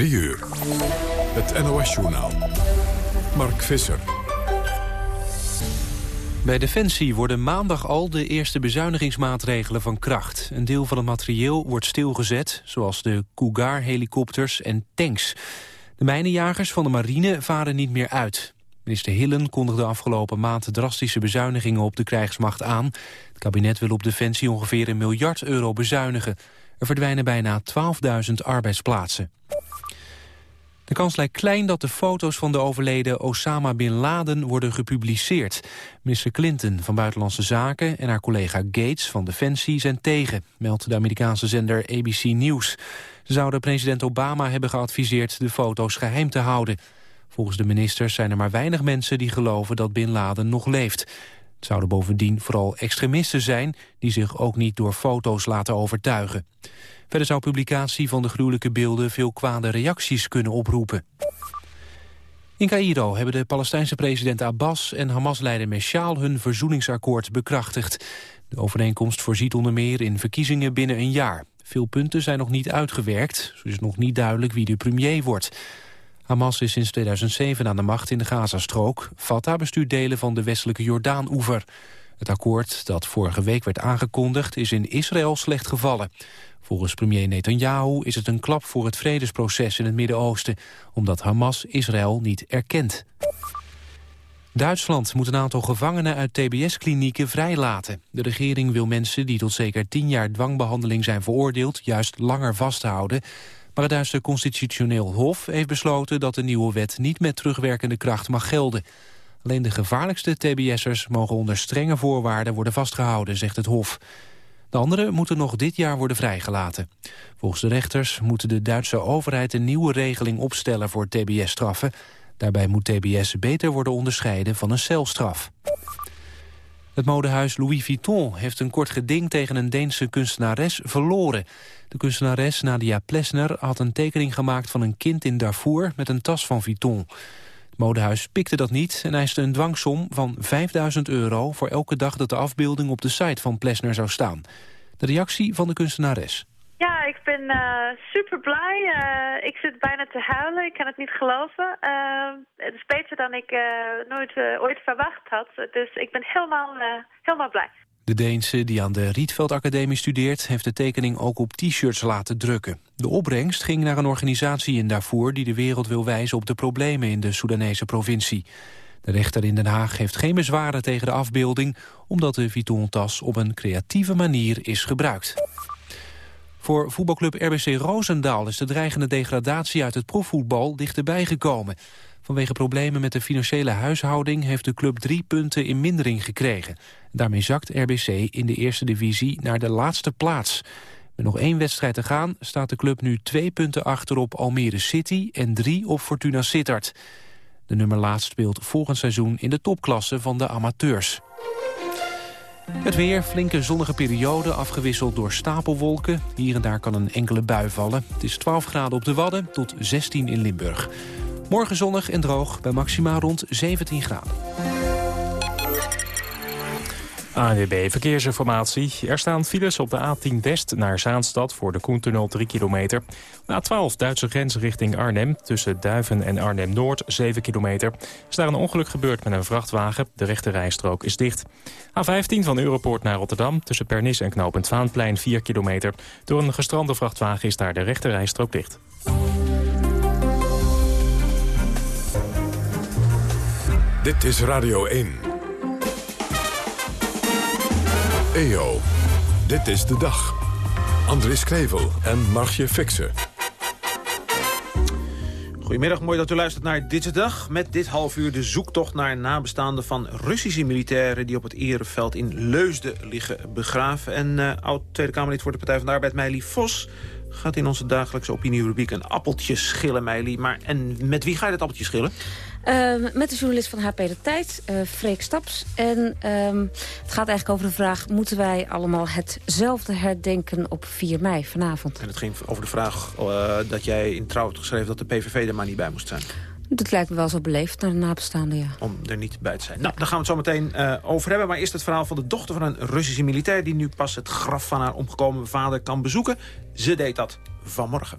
3 uur. Het NOS-journaal. Mark Visser. Bij Defensie worden maandag al de eerste bezuinigingsmaatregelen van kracht. Een deel van het materieel wordt stilgezet, zoals de Cougar-helikopters en tanks. De mijnenjagers van de marine varen niet meer uit. Minister Hillen kondigde afgelopen maand drastische bezuinigingen op de krijgsmacht aan. Het kabinet wil op Defensie ongeveer een miljard euro bezuinigen. Er verdwijnen bijna 12.000 arbeidsplaatsen. De kans lijkt klein dat de foto's van de overleden Osama Bin Laden worden gepubliceerd. Minister Clinton van Buitenlandse Zaken en haar collega Gates van Defensie zijn tegen, meldt de Amerikaanse zender ABC News. Ze zouden president Obama hebben geadviseerd de foto's geheim te houden. Volgens de ministers zijn er maar weinig mensen die geloven dat Bin Laden nog leeft. Het zouden bovendien vooral extremisten zijn... die zich ook niet door foto's laten overtuigen. Verder zou publicatie van de gruwelijke beelden... veel kwade reacties kunnen oproepen. In Cairo hebben de Palestijnse president Abbas en Hamas-leider Meshaal hun verzoeningsakkoord bekrachtigd. De overeenkomst voorziet onder meer in verkiezingen binnen een jaar. Veel punten zijn nog niet uitgewerkt. Zo is nog niet duidelijk wie de premier wordt. Hamas is sinds 2007 aan de macht in de Gazastrook. Fatah bestuurt delen van de westelijke Jordaan-oever. Het akkoord dat vorige week werd aangekondigd is in Israël slecht gevallen. Volgens premier Netanyahu is het een klap voor het vredesproces in het Midden-Oosten... omdat Hamas Israël niet erkent. Duitsland moet een aantal gevangenen uit tbs-klinieken vrijlaten. De regering wil mensen die tot zeker tien jaar dwangbehandeling zijn veroordeeld... juist langer vasthouden. Het Duitse Constitutioneel Hof heeft besloten dat de nieuwe wet niet met terugwerkende kracht mag gelden. Alleen de gevaarlijkste tbs'ers mogen onder strenge voorwaarden worden vastgehouden, zegt het Hof. De anderen moeten nog dit jaar worden vrijgelaten. Volgens de rechters moet de Duitse overheid een nieuwe regeling opstellen voor tbs-straffen. Daarbij moet tbs beter worden onderscheiden van een celstraf. Het modehuis Louis Vuitton heeft een kort geding tegen een Deense kunstenares verloren. De kunstenares Nadia Plesner had een tekening gemaakt van een kind in Darfur met een tas van Vuitton. Het modehuis pikte dat niet en eiste een dwangsom van 5000 euro... voor elke dag dat de afbeelding op de site van Plesner zou staan. De reactie van de kunstenares. Ja, ben uh, super blij. Uh, ik zit bijna te huilen. Ik kan het niet geloven. Uh, het is beter dan ik nooit ooit verwacht had. Dus ik ben helemaal, helemaal blij. De Deense, die aan de Rietveld Academie studeert... heeft de tekening ook op t-shirts laten drukken. De opbrengst ging naar een organisatie in Darfur... die de wereld wil wijzen op de problemen in de Soedanese provincie. De rechter in Den Haag heeft geen bezwaren tegen de afbeelding... omdat de Vuitton-tas op een creatieve manier is gebruikt. Voor voetbalclub RBC Roosendaal is de dreigende degradatie uit het profvoetbal dichterbij gekomen. Vanwege problemen met de financiële huishouding heeft de club drie punten in mindering gekregen. Daarmee zakt RBC in de eerste divisie naar de laatste plaats. Met nog één wedstrijd te gaan staat de club nu twee punten achter op Almere City en drie op Fortuna Sittard. De nummer laatst speelt volgend seizoen in de topklasse van de amateurs. Het weer, flinke zonnige periode, afgewisseld door stapelwolken. Hier en daar kan een enkele bui vallen. Het is 12 graden op de Wadden tot 16 in Limburg. Morgen zonnig en droog, bij maxima rond 17 graden. ANWB Verkeersinformatie. Er staan files op de A10 West naar Zaanstad voor de Koentunnel 3 kilometer. De A12 Duitse grens richting Arnhem tussen Duiven en Arnhem-Noord 7 kilometer. Er is daar een ongeluk gebeurd met een vrachtwagen. De rechte rijstrook is dicht. A15 van Europoort naar Rotterdam tussen Pernis en Knopend Vaanplein 4 kilometer. Door een gestrande vrachtwagen is daar de rechte rijstrook dicht. Dit is Radio 1. EO, dit is de dag. Andries Krevel en Margje Fixen. Goedemiddag, mooi dat u luistert naar Dit Dag. Met dit half uur de zoektocht naar nabestaanden van Russische militairen... die op het Ereveld in Leusden liggen begraven. En uh, oud-Tweede Kamerlid voor de Partij van de Arbeid, Meili Vos... gaat in onze dagelijkse opinierubriek een appeltje schillen, Meili. Maar en met wie ga je dat appeltje schillen? Uh, met de journalist van HP De Tijd, uh, Freek Staps. En uh, het gaat eigenlijk over de vraag... moeten wij allemaal hetzelfde herdenken op 4 mei vanavond? En het ging over de vraag uh, dat jij in trouw had geschreven... dat de PVV er maar niet bij moest zijn. Dat lijkt me wel zo beleefd naar de nabestaanden, ja. Om er niet bij te zijn. Nou, daar gaan we het zo meteen uh, over hebben. Maar eerst het verhaal van de dochter van een Russische militair... die nu pas het graf van haar omgekomen vader kan bezoeken. Ze deed dat vanmorgen.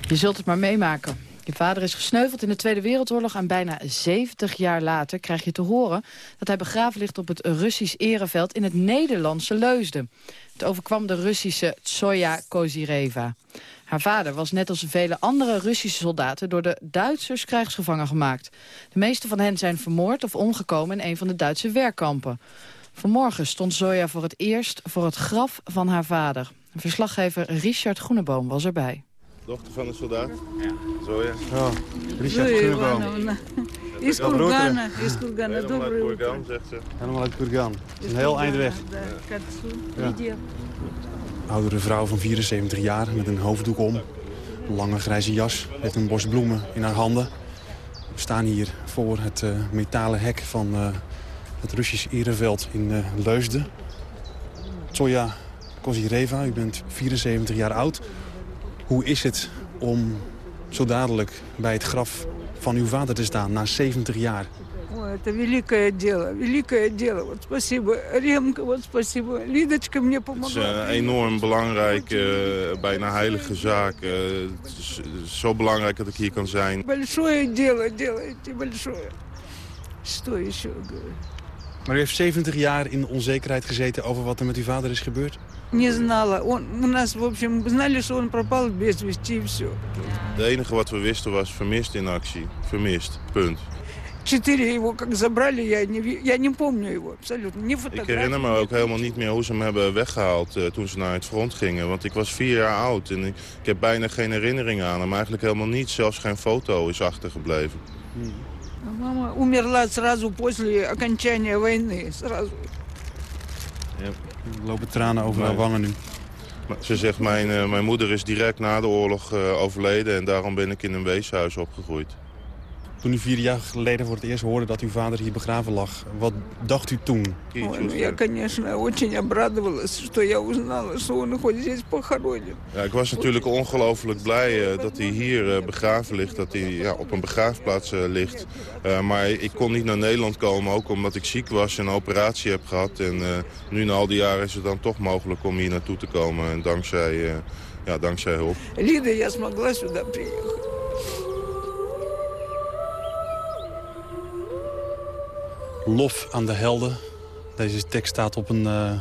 Je zult het maar meemaken. Je vader is gesneuveld in de Tweede Wereldoorlog... en bijna 70 jaar later krijg je te horen... dat hij begraven ligt op het Russisch ereveld in het Nederlandse Leusden. Het overkwam de Russische Tsoya Kozireva. Haar vader was net als vele andere Russische soldaten... door de Duitsers krijgsgevangen gemaakt. De meeste van hen zijn vermoord of omgekomen in een van de Duitse werkkampen. Vanmorgen stond Zoya voor het eerst voor het graf van haar vader. Verslaggever Richard Groeneboom was erbij. Dochter van een soldaat? Ja. Zoja? Ja, Richard Groeneboom. Is Kurgana, is Kurgana. Helemaal uit Kurgan, zegt ze. Helemaal uit Kurgan. Het is een heel eind weg. Ja. Oudere vrouw van 74 jaar met een hoofddoek om. Een lange grijze jas, heeft een bos bloemen in haar handen. We staan hier voor het uh, metalen hek van uh, het Russisch ereveld in uh, Leusden. Tsoya Kozireva, u bent 74 jaar oud. Hoe is het om zo dadelijk bij het graf van uw vader te staan na 70 jaar? Это великое дело, великое дело. Вот спасибо, Ремка, вот спасибо. Лидочка мне помогла. Het is uh, enorm belangrijk, uh, bijna heilige zaak. Uh, het is zo belangrijk dat ik hier kan zijn. Большое дело делаете, большое. Что еще Maar u heeft 70 jaar in onzekerheid gezeten over wat er met uw vader is gebeurd? Не знала. Он, у нас, в общем, знали, что он пропал без вести и все. Het enige wat we wisten was vermist in actie. Vermist. Punt. Четыре его как забрали, я не, я не помню его абсолютно. Не ik herinner me ook helemaal niet meer hoe ze hem hebben weggehaald uh, toen ze naar het front gingen. Want ik was vier jaar oud en ik, ik heb bijna geen herinnering aan hem. Eigenlijk helemaal niet, zelfs geen foto is achtergebleven. Hmm. Мама умерла сразу после окончания войны. Сразу. Ja, er lopen tranen over haar wangen nu. Ze zegt, mijn, uh, mijn moeder is direct na de oorlog uh, overleden... en daarom ben ik in een weeshuis opgegroeid. Toen u vier jaar geleden voor het eerst hoorde dat uw vader hier begraven lag, wat dacht u toen? Я, конечно, очень обрадовалась, что я узнала, что он хоть здесь похоронен. Ja, ik was natuurlijk ongelooflijk blij uh, dat hij hier uh, begraven ligt, dat hij ja, op een begraafplaats uh, ligt. maar ik kon niet naar Nederland komen, ook omdat ik ziek was en een operatie heb gehad. En nu na al die jaren is het dan toch mogelijk om hier naartoe te komen. En dankzij, ja, dankzij hulp. Лида, я смогла сюда приехать. Lof aan de helden. Deze tekst staat op een uh,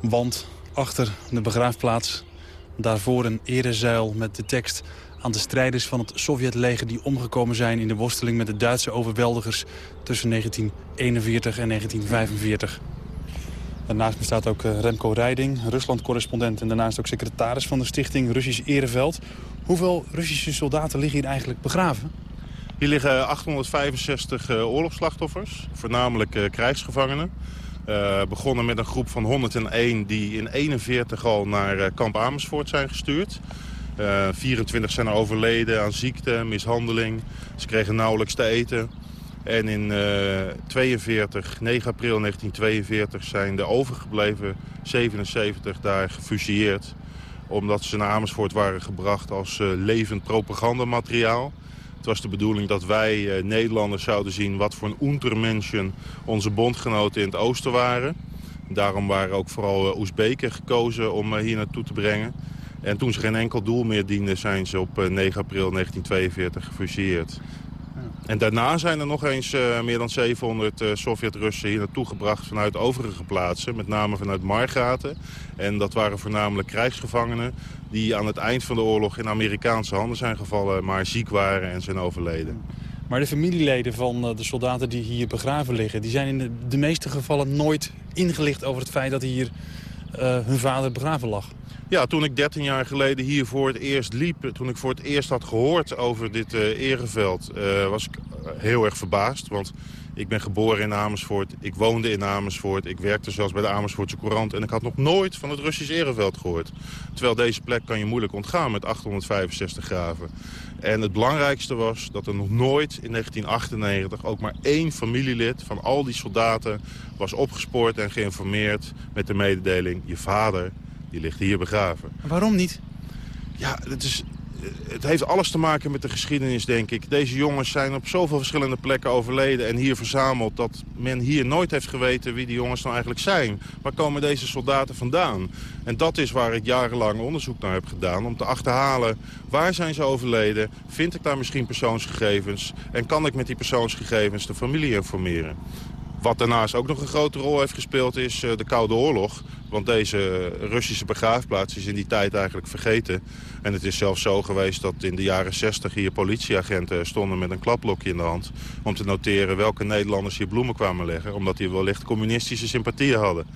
wand achter de begraafplaats. Daarvoor een erezuil met de tekst aan de strijders van het Sovjetleger... die omgekomen zijn in de worsteling met de Duitse overweldigers... tussen 1941 en 1945. Daarnaast bestaat ook uh, Remco Rijding, Rusland-correspondent... en daarnaast ook secretaris van de stichting Russisch Ereveld. Hoeveel Russische soldaten liggen hier eigenlijk begraven? Hier liggen 865 uh, oorlogsslachtoffers, voornamelijk uh, krijgsgevangenen. Uh, begonnen met een groep van 101 die in 41 al naar kamp Amersfoort zijn gestuurd. 24 zijn er overleden aan ziekte, mishandeling. Ze kregen nauwelijks te eten. En in 42, 9 april 1942 zijn de overgebleven 77 daar gefusilleerd. Omdat ze naar Amersfoort waren gebracht als levend propagandamateriaal. Het was de bedoeling dat wij eh, Nederlanders zouden zien wat voor een untermenschen onze bondgenoten in het oosten waren. Daarom waren ook vooral uh, Oezbeken gekozen om uh, hier naartoe te brengen. En toen ze geen enkel doel meer dienden zijn ze op 9 april 1942 gefusilleerd. En daarna zijn er nog eens uh, meer dan 700 uh, Sovjet-Russen hier naartoe gebracht vanuit overige plaatsen. Met name vanuit Margaten. En dat waren voornamelijk krijgsgevangenen die aan het eind van de oorlog in Amerikaanse handen zijn gevallen, maar ziek waren en zijn overleden. Maar de familieleden van uh, de soldaten die hier begraven liggen... die zijn in de, de meeste gevallen nooit ingelicht over het feit dat hier hun vader begraven lag. Ja, toen ik 13 jaar geleden hier voor het eerst liep... toen ik voor het eerst had gehoord over dit uh, ereveld... Uh, was ik heel erg verbaasd, want ik ben geboren in Amersfoort. Ik woonde in Amersfoort. Ik werkte zelfs bij de Amersfoortse Courant. En ik had nog nooit van het Russisch ereveld gehoord. Terwijl deze plek kan je moeilijk ontgaan met 865 graven. En het belangrijkste was dat er nog nooit in 1998... ook maar één familielid van al die soldaten was opgespoord en geïnformeerd... met de mededeling, je vader die ligt hier begraven. Waarom niet? Ja, het is, het heeft alles te maken met de geschiedenis, denk ik. Deze jongens zijn op zoveel verschillende plekken overleden en hier verzameld... dat men hier nooit heeft geweten wie die jongens nou eigenlijk zijn. Waar komen deze soldaten vandaan? En dat is waar ik jarenlang onderzoek naar heb gedaan... om te achterhalen waar zijn ze overleden, vind ik daar misschien persoonsgegevens... en kan ik met die persoonsgegevens de familie informeren. Wat daarnaast ook nog een grote rol heeft gespeeld is eh, de Koude Oorlog. Want deze Russische begraafplaats is in die tijd eigenlijk vergeten. En het is zelfs zo geweest dat in de jaren 60 hier politieagenten stonden met een klaplokje in de hand. Om te noteren welke Nederlanders hier bloemen kwamen leggen. Omdat die wellicht communistische sympathieën hadden.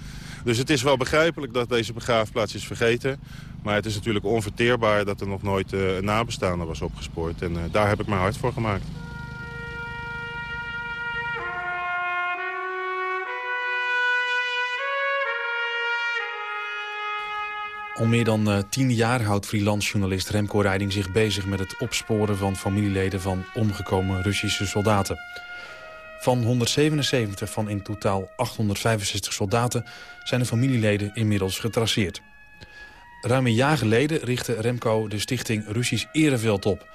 Dus het is wel begrijpelijk dat deze begraafplaats is vergeten. Maar het is natuurlijk onverteerbaar dat er nog nooit eh, een nabestaande was opgespoord. En eh, daar heb ik mijn hart voor gemaakt. Al meer dan uh, tien jaar houdt freelance-journalist Remco Rijding zich bezig met het opsporen van familieleden van omgekomen Russische soldaten. Van 177 van in totaal 865 soldaten zijn de familieleden inmiddels getraceerd. Ruim een jaar geleden richtte Remco de stichting Russisch Ereveld op.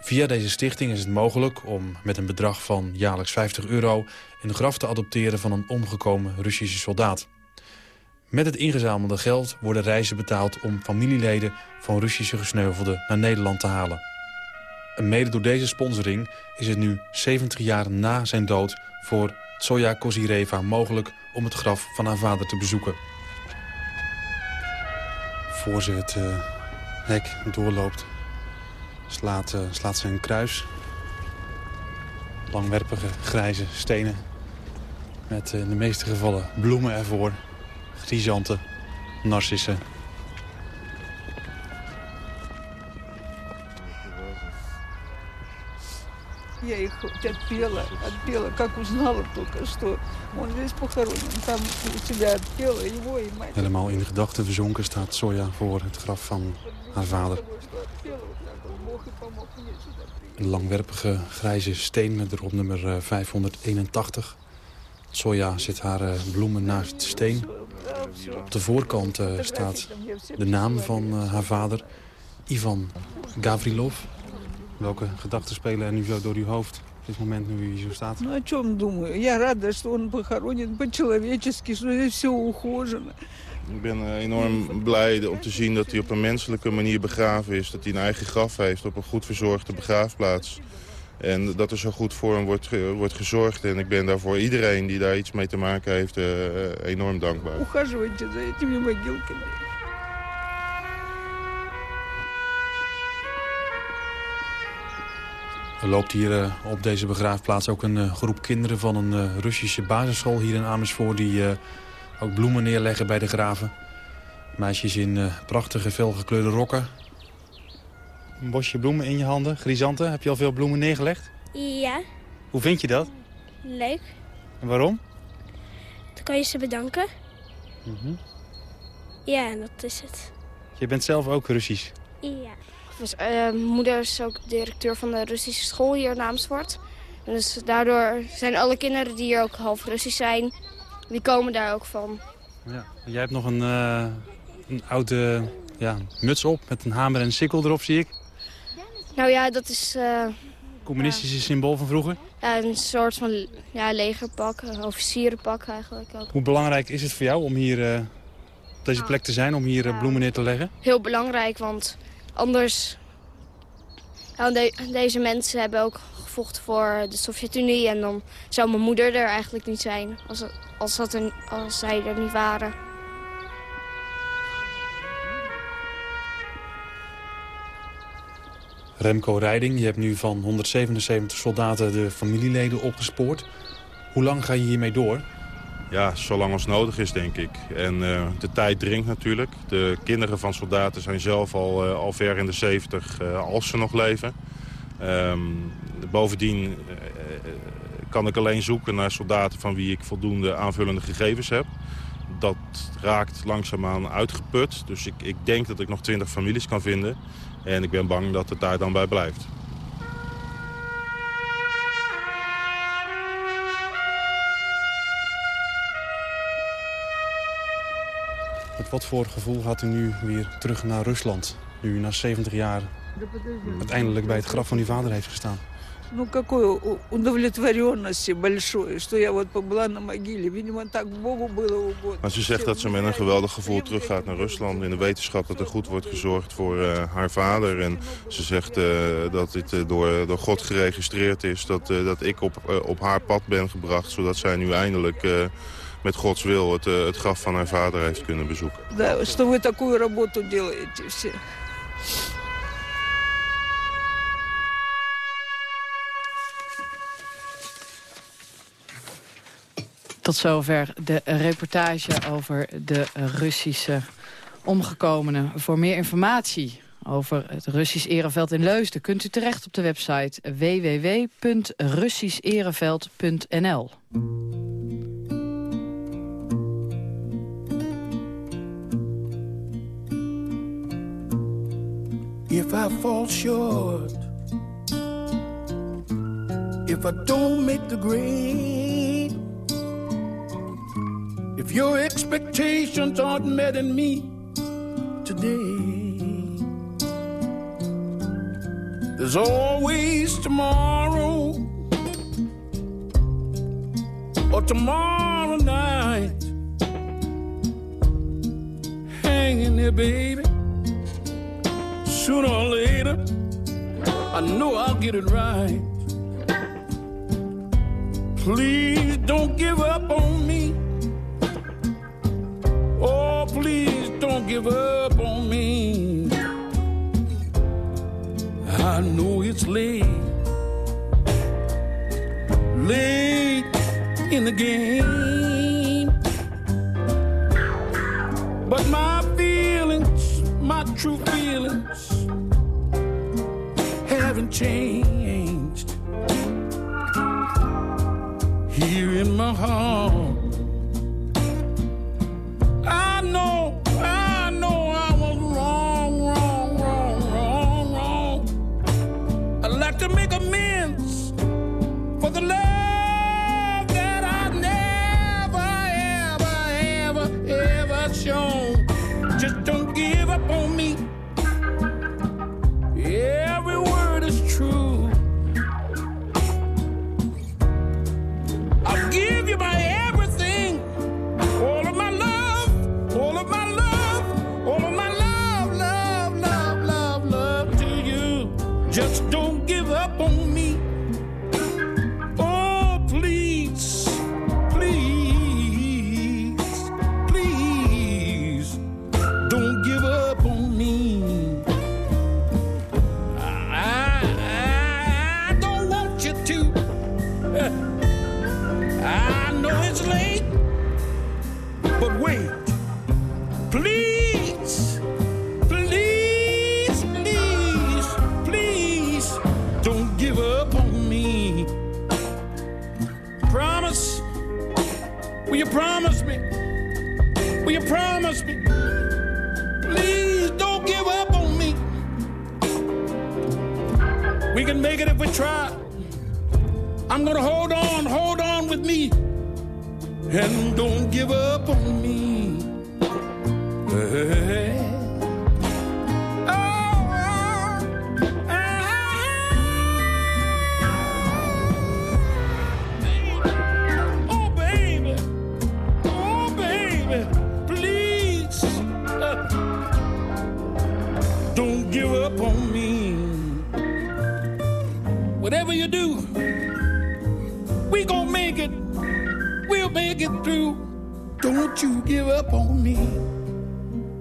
Via deze stichting is het mogelijk om met een bedrag van jaarlijks 50 euro... een graf te adopteren van een omgekomen Russische soldaat. Met het ingezamelde geld worden reizen betaald om familieleden van Russische gesneuvelden naar Nederland te halen. En mede door deze sponsoring is het nu 70 jaar na zijn dood voor Tsoya Kozireva mogelijk om het graf van haar vader te bezoeken. Voor ze het uh, hek doorloopt slaat, uh, slaat ze een kruis. Langwerpige grijze stenen met in de meeste gevallen bloemen ervoor chrysanten, narcissen. Я их отпела, отпела, как узнала только что. Он здесь похоронен, там у себя отпела его и мать. Helemaal in gedachten verzonken staat Soja voor het graf van haar vader. Een langwerpige grijze steen met erop nummer 581. Soja zit haar bloemen naast de steen. Op de voorkant uh, staat de naam van uh, haar vader, Ivan Gavrilov. Welke gedachten spelen er nu zo door uw hoofd op dit moment nu u hier zo staat? Ну, о чем думаю? Я рада, что он похоронен по-человечески, что здесь все ухожено. Ik ben uh, enorm blij om te zien dat hij op een menselijke manier begraven is. Dat hij een eigen graf heeft op een goed verzorgde begraafplaats. En dat er zo goed voor hem wordt, wordt gezorgd. En ik ben daar voor iedereen die daar iets mee te maken heeft uh, enorm dankbaar. Ухаживайте за этими могилками. Er loopt hier uh, op deze begraafplaats ook een uh, groep kinderen van een uh, Russische basisschool hier in Amersfoort... die ook bloemen neerleggen bij de graven. Meisjes in prachtige felgekleurde rokken. Een bosje bloemen in je handen, grisanten. Heb je al veel bloemen neergelegd? Ja. Hoe vind je dat? Leuk. En waarom? Dan kan je ze bedanken. Mm -hmm. Ja, dat is het. Je bent zelf ook Russisch? Ja. Dus, uh, moeder is ook directeur van de Russische school hier in Amersfoort. En dus daardoor zijn alle kinderen die hier ook half Russisch zijn, die komen daar ook van. Ja. Jij hebt nog een, uh, een oude ja, muts op met een hamer en een sikkel erop, zie ik. Nou ja, dat is... Uh, Communistische ja. symbool van vroeger? Ja, een soort van ja, legerpak, een officierenpak eigenlijk ook. Hoe belangrijk is het voor jou om hier uh, op deze plek te zijn, om hier bloemen neer te leggen? Heel belangrijk, want anders... De, deze mensen hebben ook gevochten voor de Sovjet-Unie en dan zou mijn moeder er eigenlijk niet zijn als, als, dat er, als zij er niet waren. Remco Rijding, je hebt nu van 177 soldaten de familieleden opgespoord. Hoe lang ga je hiermee door? Ja, zolang als nodig is, denk ik. En uh, de tijd dringt natuurlijk. De kinderen van soldaten zijn zelf al, uh, al ver in de 70 uh, als ze nog leven. Um, bovendien kan ik alleen zoeken naar soldaten van wie ik voldoende aanvullende gegevens heb. Dat raakt langzaamaan uitgeput. Dus ik, ik denk dat ik nog 20 families kan vinden. En ik ben bang dat het daar dan bij blijft. Met wat voor gevoel gaat u nu weer terug naar Rusland? Nu na 70 jaar uiteindelijk bij het graf van die vader heeft gestaan Ну, какой удовлетворенности большой, что я вот побыла на могиле. Видимо, так Богу было угодно. Maar ze zegt dat ze met een geweldig gevoel teruggaat naar Rusland... in de wetenschap dat er goed wordt gezorgd voor uh, haar vader. En ze zegt uh, dat dit uh, door, door God geregistreerd is... dat, dat ik op, op haar pad ben gebracht... zodat zij nu eindelijk met Gods wil het, het graf van haar vader heeft kunnen bezoeken. Да, что вы такую работу делаете все. Tot zover de reportage over de Russische omgekomenen. Voor meer informatie over het Russisch Ereveld in Leusden... kunt u terecht op de website www.russischereveld.nl. If I fall short If I don't make the grade If your expectations aren't met in me today, there's always tomorrow or tomorrow night hanging there, baby. Sooner or later, I know I'll get it right. Please don't give up on me. Please don't give up on me. I know it's late, late in the game. But my feelings, my true feelings, haven't changed. Here in my heart. Whatever you do, we gonna make it. We'll make it through. Don't you give up on me.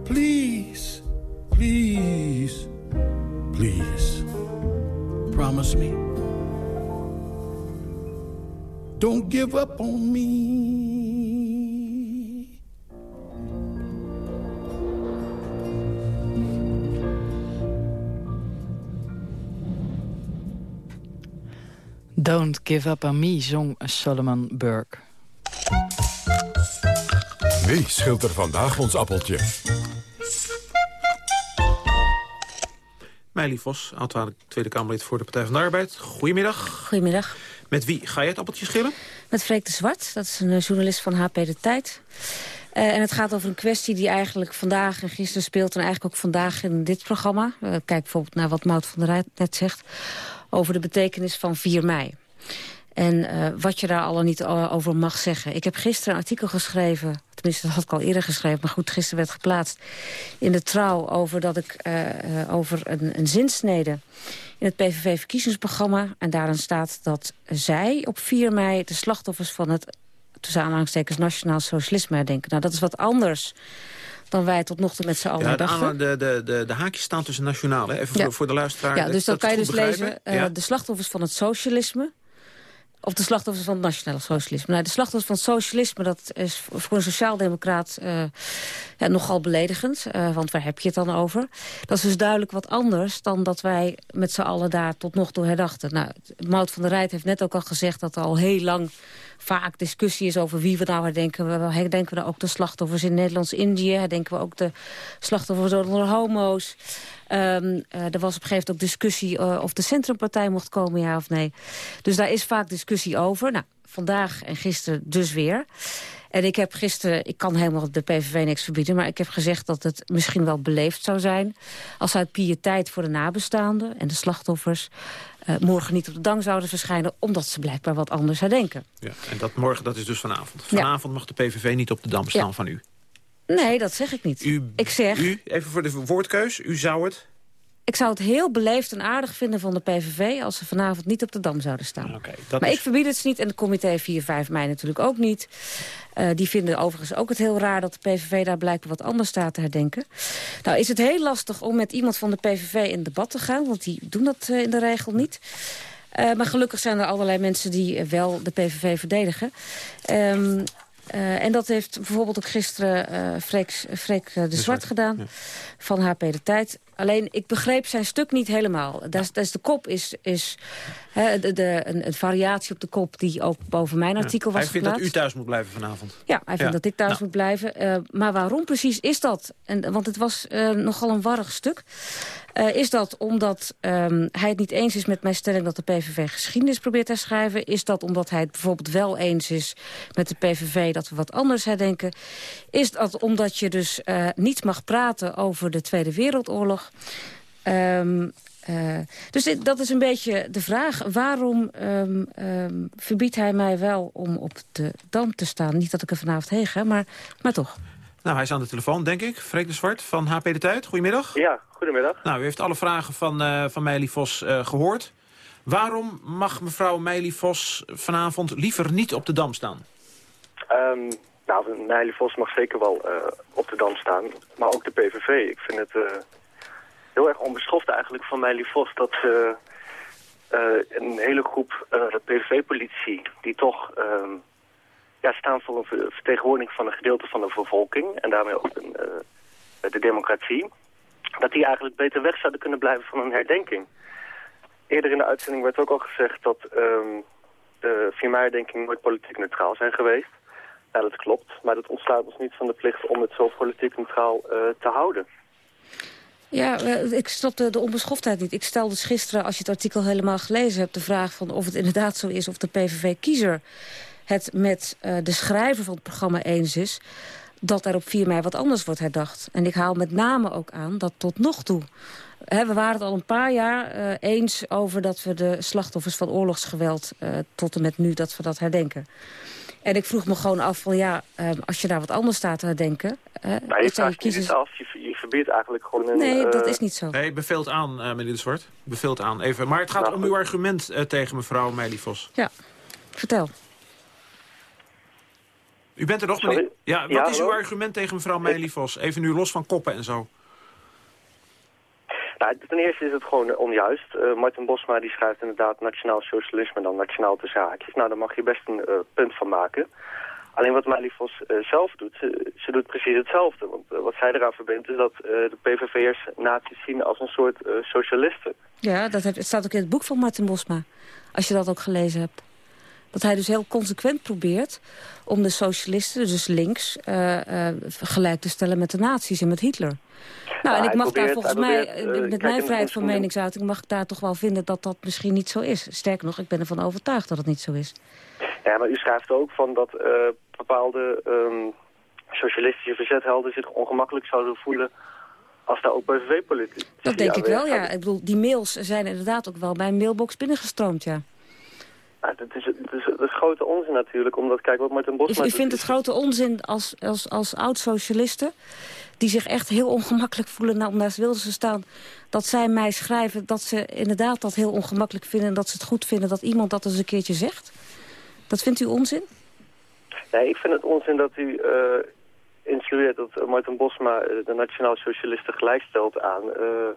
Please, please, please. Promise me. Don't give up on me. Don't Give Up On Me, zong Solomon Burke. Wie scheelt er vandaag ons appeltje? Meili Vos, oud Tweede Kamerlid voor de Partij van de Arbeid. Goedemiddag. Goedemiddag. Met wie ga je het appeltje schillen? Met Freek de Zwart, dat is een journalist van HP De Tijd. Uh, en het gaat over een kwestie die eigenlijk vandaag en gisteren speelt... en eigenlijk ook vandaag in dit programma. Uh, kijk bijvoorbeeld naar wat Mout van der Rijt net zegt... over de betekenis van 4 mei. En uh, wat je daar al niet over mag zeggen. Ik heb gisteren een artikel geschreven, tenminste dat had ik al eerder geschreven... maar goed, gisteren werd geplaatst in de Trouw... over, dat ik, uh, over een, een zinsnede in het PVV-verkiezingsprogramma. En daarin staat dat zij op 4 mei de slachtoffers van het... tussen aanhalingstekens nationaal socialisme herdenken. Nou, dat is wat anders dan wij tot nog toe met z'n allen ja, dachten. De, de, de, de haakjes staan tussen nationaal, hè? even ja. voor, voor de luisteraar. Ja, dus dan dat kan je dus begrijpen. lezen... Uh, ja. de slachtoffers van het socialisme... Of de slachtoffers van het nationale socialisme. Nou, de slachtoffers van het socialisme, dat is voor een sociaaldemocraat uh, ja, nogal beledigend. Uh, want waar heb je het dan over? Dat is dus duidelijk wat anders dan dat wij met z'n allen daar tot nog toe herdachten. Nou, Mout van der Rijt heeft net ook al gezegd dat er al heel lang vaak discussie is over wie we nou herdenken. We herdenken we ook de slachtoffers in Nederlands-Indië. Herdenken we ook de slachtoffers onder homo's. Um, uh, er was op een gegeven moment ook discussie uh, of de Centrumpartij mocht komen, ja of nee. Dus daar is vaak discussie over. Nou, vandaag en gisteren dus weer. En ik heb gisteren, ik kan helemaal de PVV niks verbieden... maar ik heb gezegd dat het misschien wel beleefd zou zijn... als uit pietijd voor de nabestaanden en de slachtoffers... Uh, morgen niet op de dang zouden verschijnen... omdat ze blijkbaar wat anders herdenken. Ja, en dat morgen, dat is dus vanavond. Vanavond ja. mag de PVV niet op de dam staan ja. van u. Nee, dat zeg ik niet. U, ik zeg... U, even voor de woordkeus, u zou het... Ik zou het heel beleefd en aardig vinden van de PVV... als ze vanavond niet op de Dam zouden staan. Okay, maar is... ik verbied het ze niet en de comité 4, 5 mei natuurlijk ook niet. Uh, die vinden overigens ook het heel raar dat de PVV daar blijkbaar wat anders staat te herdenken. Nou is het heel lastig om met iemand van de PVV in debat te gaan... want die doen dat uh, in de regel niet. Uh, maar gelukkig zijn er allerlei mensen die wel de PVV verdedigen. Um, Uh, en dat heeft bijvoorbeeld ook gisteren uh, Freek, Freek de, de Zwart, Zwart gedaan ja. van HP De Tijd. Alleen, ik begreep zijn stuk niet helemaal. Dat, dat is de kop is, is he, de, de, een, een, variatie op de kop die ook boven mijn artikel ja. was Hij vindt geplaatst. dat u thuis moet blijven vanavond. Ja, hij vindt dat ik thuis nou. moet blijven. Uh, maar waarom precies is dat? En, want het was uh, nogal een warrig stuk. Uh, is dat omdat um, hij het niet eens is met mijn stelling... dat de PVV geschiedenis probeert te schrijven? Is dat omdat hij het bijvoorbeeld wel eens is met de PVV... dat we wat anders herdenken? Is dat omdat je dus uh, niet mag praten over de Tweede Wereldoorlog? Um, uh, dus dit, dat is een beetje de vraag. Waarom um, um, verbiedt hij mij wel om op de Dam te staan? Niet dat ik er vanavond heen ga, maar, maar toch. Nou, hij is aan de telefoon, denk ik. Freek de Zwart van HP De Tijd. Goedemiddag. Ja, goedemiddag. Nou, u heeft alle vragen van, uh, van Meili Vos uh, gehoord. Waarom mag mevrouw Meili Vos vanavond liever niet op de Dam staan? Um, nou, Meili Vos mag zeker wel uh, op de Dam staan. Maar ook de PVV. Ik vind het uh, heel erg onbeschoft eigenlijk van Meili Vos... dat ze een hele groep PVV-politie die toch... Um, ja, staan voor een vertegenwoordiging van een gedeelte van de bevolking... en daarmee ook een, uh, de democratie... dat die eigenlijk beter weg zouden kunnen blijven van een herdenking. Eerder in de uitzending werd ook al gezegd dat um, de 4 mei-herdenking nooit politiek neutraal zijn geweest. Ja, dat klopt, maar dat ontslaat ons niet van de plicht om het zo politiek neutraal te houden. Ja, ik snap de, onbeschoftheid niet. Ik stelde gisteren, als je het artikel helemaal gelezen hebt... de vraag van of het inderdaad zo is of de PVV-kiezer het met uh, de schrijver van het programma eens is... dat er op 4 mei wat anders wordt herdacht. En ik haal met name ook aan dat tot nog toe... We waren het al een paar jaar uh, eens over dat we de slachtoffers van oorlogsgeweld... Tot en met nu dat we dat herdenken. En ik vroeg me gewoon af van ja, als je daar wat anders staat te herdenken... nou, je vraagt kiezers... niet af, je, je verbiedt eigenlijk gewoon een... Nee, dat is niet zo. Nee, beveelt aan, meneer de Zwart. Beveelt aan, even. Maar het gaat nou, om uw argument tegen mevrouw Meili Vos. Ja, vertel. U bent er nog, meneer? Ja, wat ja, is uw argument tegen mevrouw Meili Vos? Even nu los van koppen en zo. Ten eerste is het gewoon onjuist. Uh, Martin Bosma die schrijft inderdaad nationaal socialisme dan nationaal te zaakjes. Nou, daar mag je best een uh, punt van maken. Alleen wat Meili Vos zelf doet, ze, doet precies hetzelfde. Want wat zij eraan verbindt is dat de PVV'ers nazi's zien als een soort socialisten. Ja, dat het staat ook in het boek van Martin Bosma. Als je dat ook gelezen hebt. Dat hij dus heel consequent probeert om de socialisten, dus links, gelijk te stellen met de nazi's en met Hitler. Nou, en ik mag probeert, daar volgens mij, probeert, uh, met mijn vrijheid van meningsuiting, mag ik daar toch wel vinden dat dat misschien niet zo is. Sterker nog, ik ben ervan overtuigd dat het niet zo is. Ja, maar u schrijft ook van dat bepaalde um, socialistische verzethelden zich ongemakkelijk zouden voelen als daar ook PVV-politici Dat denk ik wel, ja. Ik bedoel, die mails zijn inderdaad ook wel bij een mailbox binnengestroomd, ja. Ja, dat, is, dat, is, dat is grote onzin natuurlijk, omdat kijk wat Martin Bosma... U, u vindt het grote onzin als, als, als oud-socialisten... die zich echt heel ongemakkelijk voelen nou, om naast Wilders te staan... dat zij mij schrijven dat ze inderdaad dat heel ongemakkelijk vinden... en dat ze het goed vinden dat iemand dat eens een keertje zegt? Dat vindt u onzin? Nee, ik vind het onzin dat u uh, insinueert dat Martin Bosma... de Nationaal Socialisten gelijkstelt aan... Uh,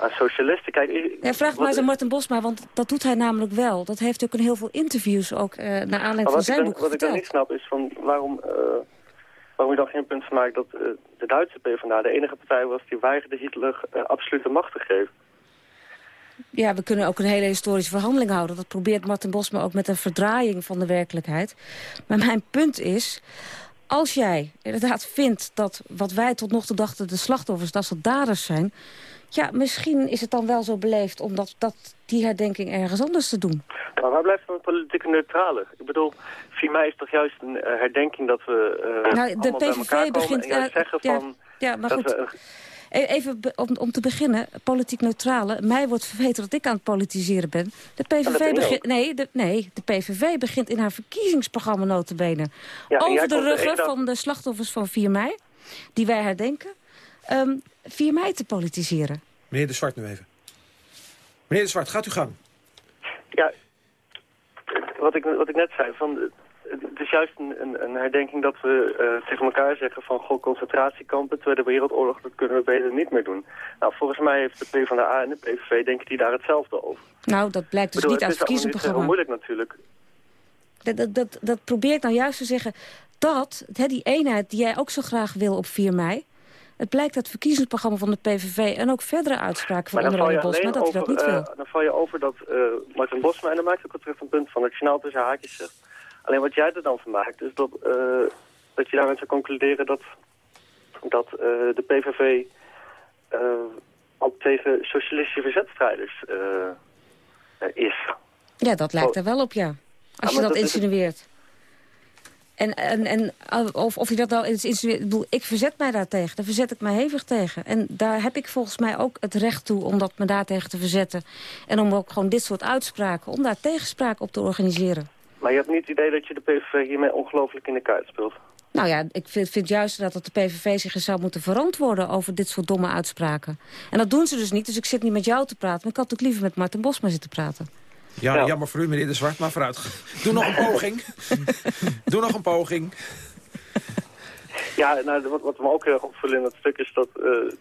aan socialisten. Kijk, ik, ja, vraag maar eens aan Martin Bosma, want dat doet hij namelijk wel. Dat heeft ook in heel veel interviews ook uh, naar aanleiding van zijn boek Wat verteld. ik dan niet snap is van waarom, waarom je dan geen punt van maakt dat uh, de Duitse PvdA de enige partij was die weigerde Hitler absolute macht te geven. Ja, we kunnen ook een hele historische verhandeling houden. Dat probeert Martin Bosma ook met een verdraaiing van de werkelijkheid. Maar mijn punt is, als jij inderdaad vindt dat wat wij tot nog toe dachten de slachtoffers, dat ze daders zijn... Ja, misschien is het dan wel zo beleefd om dat, dat, die herdenking ergens anders te doen. Maar waar blijft het politieke neutrale? Ik bedoel, 4 mei is toch juist een uh, herdenking dat we uh, nou, de PVV begint, en juist zeggen ja, van... Ja, maar goed. We, Even om, om te beginnen, politiek neutrale. Mij wordt verweten dat ik aan het politiseren ben. De PVV, begint, nee, de, nee, de PVV begint in haar verkiezingsprogramma notabene. Ja, over de ruggen van de slachtoffers van 4 mei, die wij herdenken, um, 4 mei te politiseren. Meneer De Zwart nu even. Meneer De Zwart, gaat u gang. Ja, wat ik, wat ik net zei, van, het is juist een, een, een herdenking dat we uh, tegen elkaar zeggen van... goh, concentratiekampen, Tweede Wereldoorlog, dat kunnen we beter niet meer doen. Nou, volgens mij heeft de PvdA en de PVV, denken die daar hetzelfde over. Nou, dat blijkt dus bedoel, niet uit het verkiezingsprogramma. Het is moeilijk natuurlijk. Dat, dat, dat, dat probeer ik nou juist te zeggen. Dat, hè, die eenheid die jij ook zo graag wil op 4 mei... Het blijkt uit het verkiezingsprogramma van de PVV... en ook verdere uitspraken van André Bosma dat hij dat niet wil. Dan val je over dat uh, Martin Bosma... en dan maakt ook al terug een punt van dat je snel tussen haakjes zegt. Alleen wat jij er dan van maakt... is dat, uh, dat je daarmee zou concluderen dat, dat de PVV... ook tegen socialistische verzetstrijders is. Ja, dat lijkt oh. er wel op, ja. Als je dat, dat insinueert. En, en, en of, of je dat nou ik bedoel, ik verzet mij daartegen. Daar verzet ik mij hevig tegen. En daar heb ik volgens mij ook het recht toe om dat me daartegen te verzetten. En om ook gewoon dit soort uitspraken, om daar tegenspraak op te organiseren. Maar je hebt niet het idee dat je de PVV hiermee ongelooflijk in de kaart speelt? Nou ja, ik vind, vind juist dat de PVV zich zou moeten verantwoorden over dit soort domme uitspraken. En dat doen ze dus niet, dus ik zit niet met jou te praten. Maar ik had ook liever met Martin Bosma zitten praten. Ja, ja, jammer voor u, meneer De Zwart, maar vooruit. Doe nog een poging. Doe nog een poging. Ja, nou, wat, wat me ook heel opvullen in dat stuk is dat... Uh,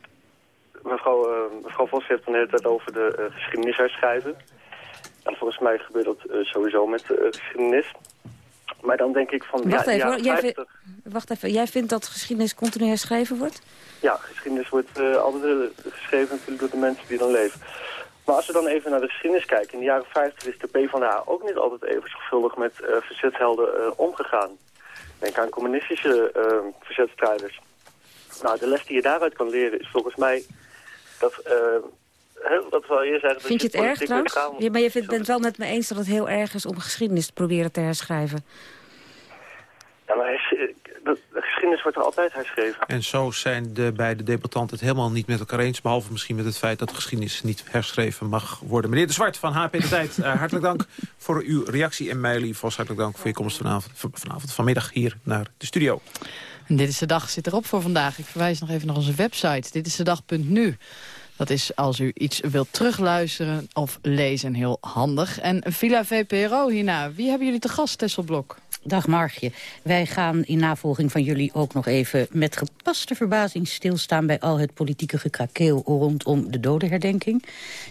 mevrouw, uh, mevrouw Vos heeft het de hele tijd over de uh, geschiedenis herschrijven. En volgens mij gebeurt dat sowieso met geschiedenis. Maar dan denk ik van... Wacht, ja, even, hoor. Jij 50... vind, wacht even, jij vindt dat geschiedenis continu herschreven wordt? Ja, geschiedenis wordt altijd geschreven natuurlijk door de mensen die dan leven. Maar als we dan even naar de geschiedenis kijken... in de jaren 50 is de PvdA ook niet altijd even zorgvuldig met uh, verzethelden uh, omgegaan. Denk aan communistische uh, verzetstrijders. Nou, de les die je daaruit kan leren is volgens mij dat... dat wel eerst zeggen, Vind je het erg trouwens? Ja, maar je vindt, bent wel met me eens dat het heel erg is om geschiedenis te proberen te herschrijven. Ja, maar de geschiedenis wordt er altijd herschreven. En zo zijn de beide debattanten het helemaal niet met elkaar eens... behalve misschien met het feit dat de geschiedenis niet herschreven mag worden. Meneer De Zwart van HP De Tijd, uh, hartelijk dank voor uw reactie. En Meili Vos, hartelijk dank voor je komst vanavond, vanavond vanmiddag hier naar de studio. En dit is de dag zit erop voor vandaag. Ik verwijs nog even naar onze website. Dit is de dag.nu. Dat is als u iets wilt terugluisteren of lezen heel handig. En Villa VPRO hierna. Wie hebben jullie te gast, Tesselblok? Dag Margje. Wij gaan in navolging van jullie ook nog even met gepaste verbazing stilstaan... bij al het politieke gekrakeel rondom de dodenherdenking.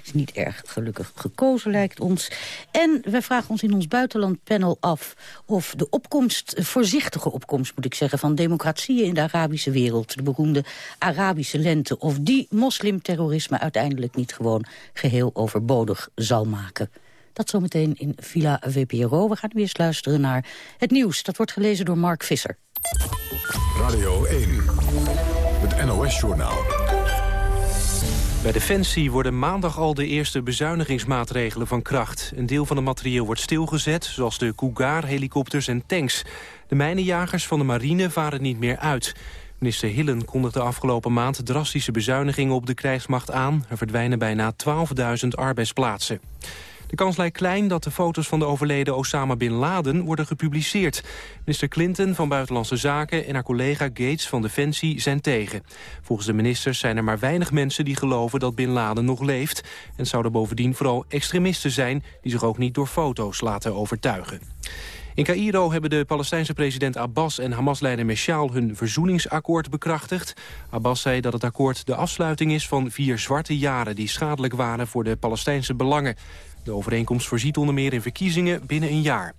Is niet erg gelukkig gekozen, lijkt ons. En wij vragen ons in ons buitenlandpanel af of de opkomst... voorzichtige opkomst, moet ik zeggen, van democratieën in de Arabische wereld... de beroemde Arabische lente, of die moslimterrorisme uiteindelijk niet gewoon geheel overbodig zal maken. Dat zometeen in Villa VPRO. We gaan nu eerst luisteren naar het nieuws. Dat wordt gelezen door Mark Visser. Radio 1, het NOS-journaal. Bij Defensie worden maandag al de eerste bezuinigingsmaatregelen van kracht. Een deel van het materieel wordt stilgezet, zoals de Cougar-helikopters en tanks. De mijnenjagers van de marine varen niet meer uit. Minister Hillen kondigde afgelopen maand drastische bezuinigingen op de krijgsmacht aan. Er verdwijnen bijna 12.000 arbeidsplaatsen. De kans lijkt klein dat de foto's van de overleden Osama Bin Laden worden gepubliceerd. Minister Clinton van Buitenlandse Zaken en haar collega Gates van Defensie zijn tegen. Volgens de ministers zijn er maar weinig mensen die geloven dat Bin Laden nog leeft. En zouden bovendien vooral extremisten zijn die zich ook niet door foto's laten overtuigen. In Cairo hebben de Palestijnse president Abbas en Hamas-leider Meshaal hun verzoeningsakkoord bekrachtigd. Abbas zei dat het akkoord de afsluiting is van vier zwarte jaren die schadelijk waren voor de Palestijnse belangen. De overeenkomst voorziet onder meer in verkiezingen binnen een jaar.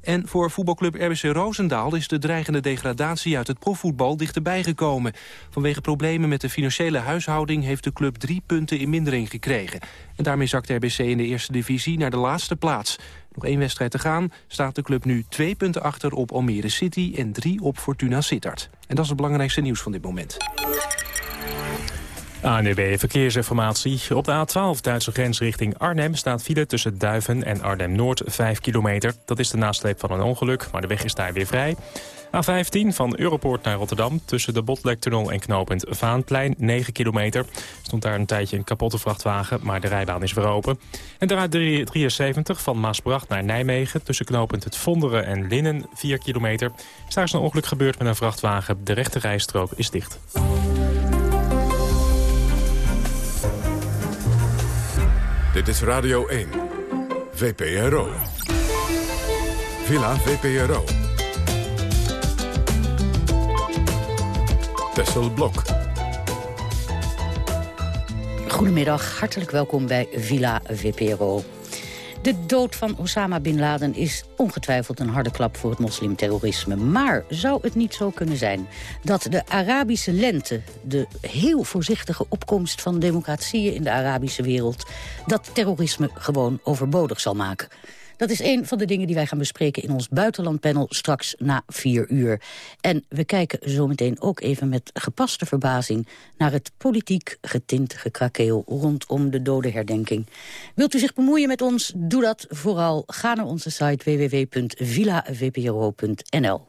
En voor voetbalclub RBC Roosendaal is de dreigende degradatie uit het profvoetbal dichterbij gekomen. Vanwege problemen met de financiële huishouding heeft de club drie punten in mindering gekregen. En daarmee zakt RBC in de eerste divisie naar de laatste plaats. Nog één wedstrijd te gaan staat de club nu twee punten achter op Almere City en drie op Fortuna Sittard. En dat is het belangrijkste nieuws van dit moment. ANUB Verkeersinformatie. Op de A12 Duitse grens richting Arnhem staat file tussen Duiven en Arnhem-Noord 5 kilometer. Dat is de nasleep van een ongeluk, maar de weg is daar weer vrij. A15 van Europoort naar Rotterdam tussen de Botlektunnel en knooppunt Vaanplein 9 kilometer. Stond daar een tijdje een kapotte vrachtwagen, maar de rijbaan is weer open. En de A73 van Maasbracht naar Nijmegen tussen knooppunt Het Vonderen en Linnen 4 kilometer. Is daar is een ongeluk gebeurd met een vrachtwagen. De rechte rijstrook is dicht. Dit is Radio 1. VPRO. Villa VPRO. Tessel Blok. Goedemiddag, hartelijk welkom bij Villa VPRO. De dood van Osama Bin Laden is ongetwijfeld een harde klap voor het moslimterrorisme. Maar zou het niet zo kunnen zijn dat de Arabische lente... de heel voorzichtige opkomst van democratieën in de Arabische wereld... dat terrorisme gewoon overbodig zal maken? Dat is een van de dingen die wij gaan bespreken in ons buitenlandpanel straks na vier uur. En we kijken zometeen ook even met gepaste verbazing naar het politiek getint gekrakeel rondom de dodenherdenking. Wilt u zich bemoeien met ons? Doe dat vooral. Ga naar onze site www.villavpro.nl.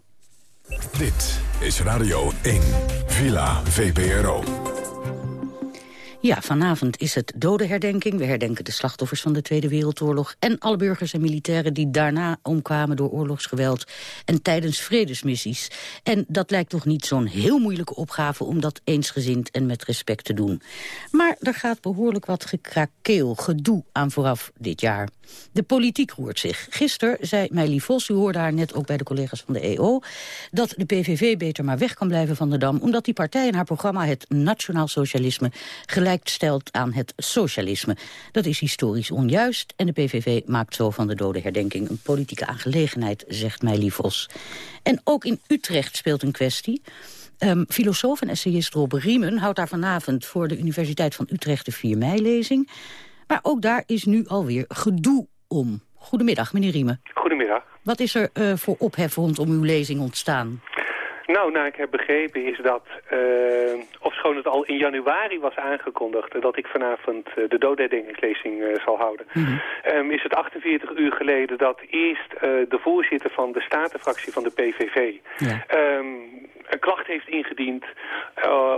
Dit is Radio 1, Villa VPRO. Ja, vanavond is het dodenherdenking. We herdenken de slachtoffers van de Tweede Wereldoorlog... en alle burgers en militairen die daarna omkwamen door oorlogsgeweld... en tijdens vredesmissies. En dat lijkt toch niet zo'n heel moeilijke opgave... om dat eensgezind en met respect te doen. Maar er gaat behoorlijk wat gekrakeel, gedoe aan vooraf dit jaar. De politiek roert zich. Gisteren zei Meili Vos, u hoorde haar net ook bij de collega's van de EO... dat de PVV beter maar weg kan blijven van de Dam... omdat die partij in haar programma het nationaal socialisme... gelijk stelt aan het socialisme. Dat is historisch onjuist en de PVV maakt zo van de dode herdenking... een politieke aangelegenheid, zegt Meili Vos. En ook in Utrecht speelt een kwestie... Um, filosoof en essayist Rob Riemen houdt daar vanavond voor de Universiteit van Utrecht de 4 mei-lezing. Maar ook daar is nu alweer gedoe om. Goedemiddag, meneer Riemen. Goedemiddag. Wat is er uh, voor ophef rondom uw lezing ontstaan? Nou, naar ik heb begrepen is dat, uh, ofschoon het al in januari was aangekondigd... dat ik vanavond uh, de doodherdenkingslezing uh, zal houden... Mm um, is het 48 uur geleden dat eerst de voorzitter van de statenfractie van de PVV... Ja. Um, een klacht heeft ingediend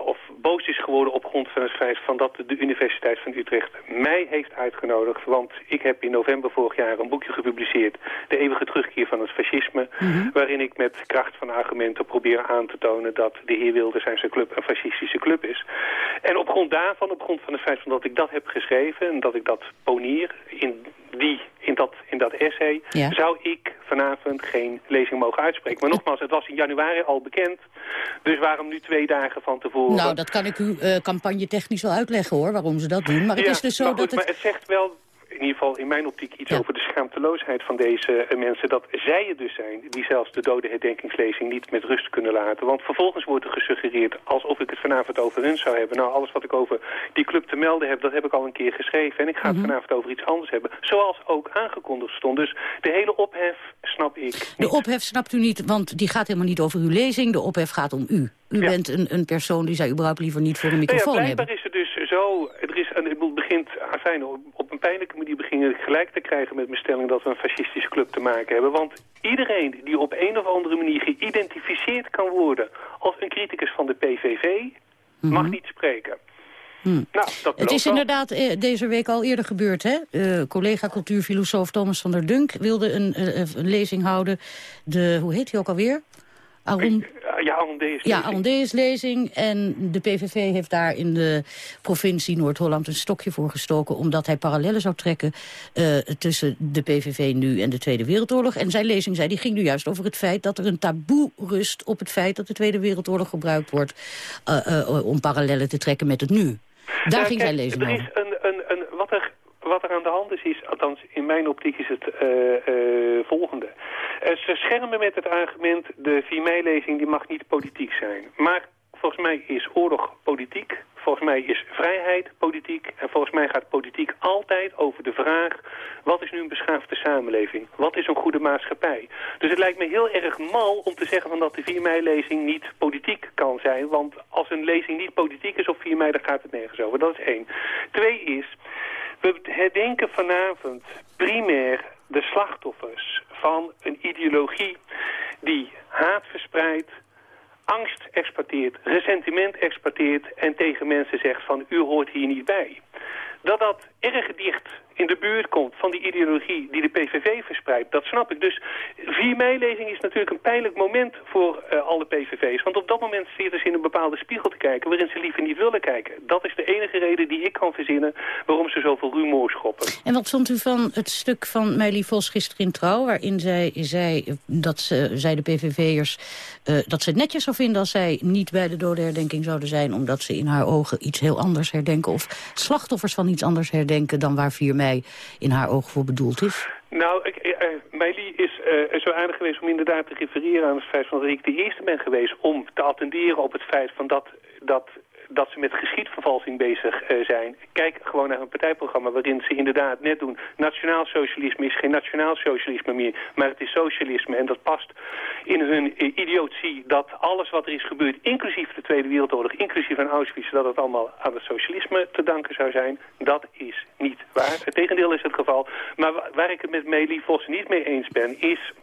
of boos is geworden op grond van het feit van dat de Universiteit van Utrecht mij heeft uitgenodigd. Want ik heb in november vorig jaar een boekje gepubliceerd, De eeuwige terugkeer van het fascisme, mm -hmm. waarin ik met kracht van argumenten probeer aan te tonen dat de heer Wilders en zijn club een fascistische club is. En op grond daarvan, op grond van het feit van dat ik dat heb geschreven en dat ik dat ponier in die in dat, in dat essay, ja. zou ik vanavond geen lezing mogen uitspreken. Maar nogmaals, het was in januari al bekend. Dus waarom nu twee dagen van tevoren? Nou, dat kan ik u uh, campagne technisch wel uitleggen hoor, waarom ze dat doen. Maar het is dus zo maar goed, dat het... Maar het zegt wel in ieder geval in mijn optiek iets ja. over de schaamteloosheid van deze uh, mensen. Dat zij het dus zijn die zelfs de dode herdenkingslezing niet met rust kunnen laten. Want vervolgens wordt er gesuggereerd alsof ik het vanavond over hun zou hebben. Nou, alles wat ik over die club te melden heb, dat heb ik al een keer geschreven. En ik ga het mm -hmm. vanavond over iets anders hebben. Zoals ook aangekondigd stond. Dus de hele ophef snap ik niet. De ophef snapt u niet, want die gaat helemaal niet over uw lezing. De ophef gaat om u. U Ja. bent een, een persoon die zou überhaupt liever niet voor een microfoon nou ja, hebben. is het dus zo, er is een, het begint, afijn, op, op een pijnlijke manier begin ik gelijk te krijgen met mijn stelling dat we een fascistische club te maken hebben. Want iedereen die op een of andere manier geïdentificeerd kan worden als een criticus van de PVV, mag niet spreken. Hmm. Nou, dat Het is wel. inderdaad eh, deze week al eerder gebeurd. Hè? Eh, collega cultuurfilosoof Thomas van der Dunk wilde een, eh, een lezing houden. De, hoe heet hij ook alweer? Aron, Eh, Ja, Hollandees. ja, Arondeus lezing. En de PVV heeft daar in de provincie Noord-Holland een stokje voor gestoken... omdat hij parallellen zou trekken eh, tussen de PVV nu en de Tweede Wereldoorlog. En zijn lezing zei, die ging nu juist over het feit dat er een taboe rust... op het feit dat de Tweede Wereldoorlog gebruikt wordt eh, om parallellen te trekken met het nu. Daar Ja, ging kijk, zijn lezing er over. is een, een, een, wat, er, wat er aan de hand is, is, althans in mijn optiek is het eh, eh, volgende. Eh, ze schermen met het argument, de 4 mei-lezing die mag niet politiek zijn. Maar volgens mij is oorlog politiek, volgens mij is vrijheid politiek... en volgens mij gaat politiek altijd over de vraag... wat is nu een beschaafde samenleving? Wat is een goede maatschappij? Dus het lijkt me heel erg mal om te zeggen van dat de 4 mei-lezing niet politiek kan zijn. Want als een lezing niet politiek is op 4 mei, dan gaat het nergens over. Dat is één. Twee is, we herdenken vanavond primair de slachtoffers van een ideologie die haat verspreidt, angst exporteert, ressentiment exporteert en tegen mensen zegt van u hoort hier niet bij. Dat dat erg dicht in de buurt komt van die ideologie die de PVV verspreidt, dat snap ik. Dus 4 mei-lezing is natuurlijk een pijnlijk moment voor eh, alle PVV's. Want op dat moment zitten ze in een bepaalde spiegel te kijken waarin ze liever niet willen kijken. Dat is de enige reden die ik kan verzinnen waarom ze zoveel rumoer schoppen. En wat vond u van het stuk van Meili Vos gisteren in Trouw... waarin zij zei dat ze, zij de PVV'ers eh, dat ze het netjes zou vinden... als zij niet bij de dodenherdenking zouden zijn... omdat ze in haar ogen iets heel anders herdenken... of slachtoffers van iets anders herdenken... dan waar 4 mei in haar ogen voor bedoeld is? Nou, ik, eh, eh, Meili is eh, zo aardig geweest om inderdaad te refereren aan het feit van dat ik de eerste ben geweest om te attenderen op het feit van dat, dat, dat ze met geschiedvervalsing bezig eh, zijn. Kijk gewoon naar hun partijprogramma waarin ze inderdaad net doen. Nationaal socialisme is geen nationaal socialisme meer, maar het is socialisme. En dat past in hun eh, idiotie dat alles wat er is gebeurd, inclusief de Tweede Wereldoorlog, inclusief aan Auschwitz, dat het allemaal aan het socialisme te danken zou zijn. Dat is niet waar. Het tegendeel is het geval. Maar wa- waar ik het met Meili Vos niet mee eens ben, is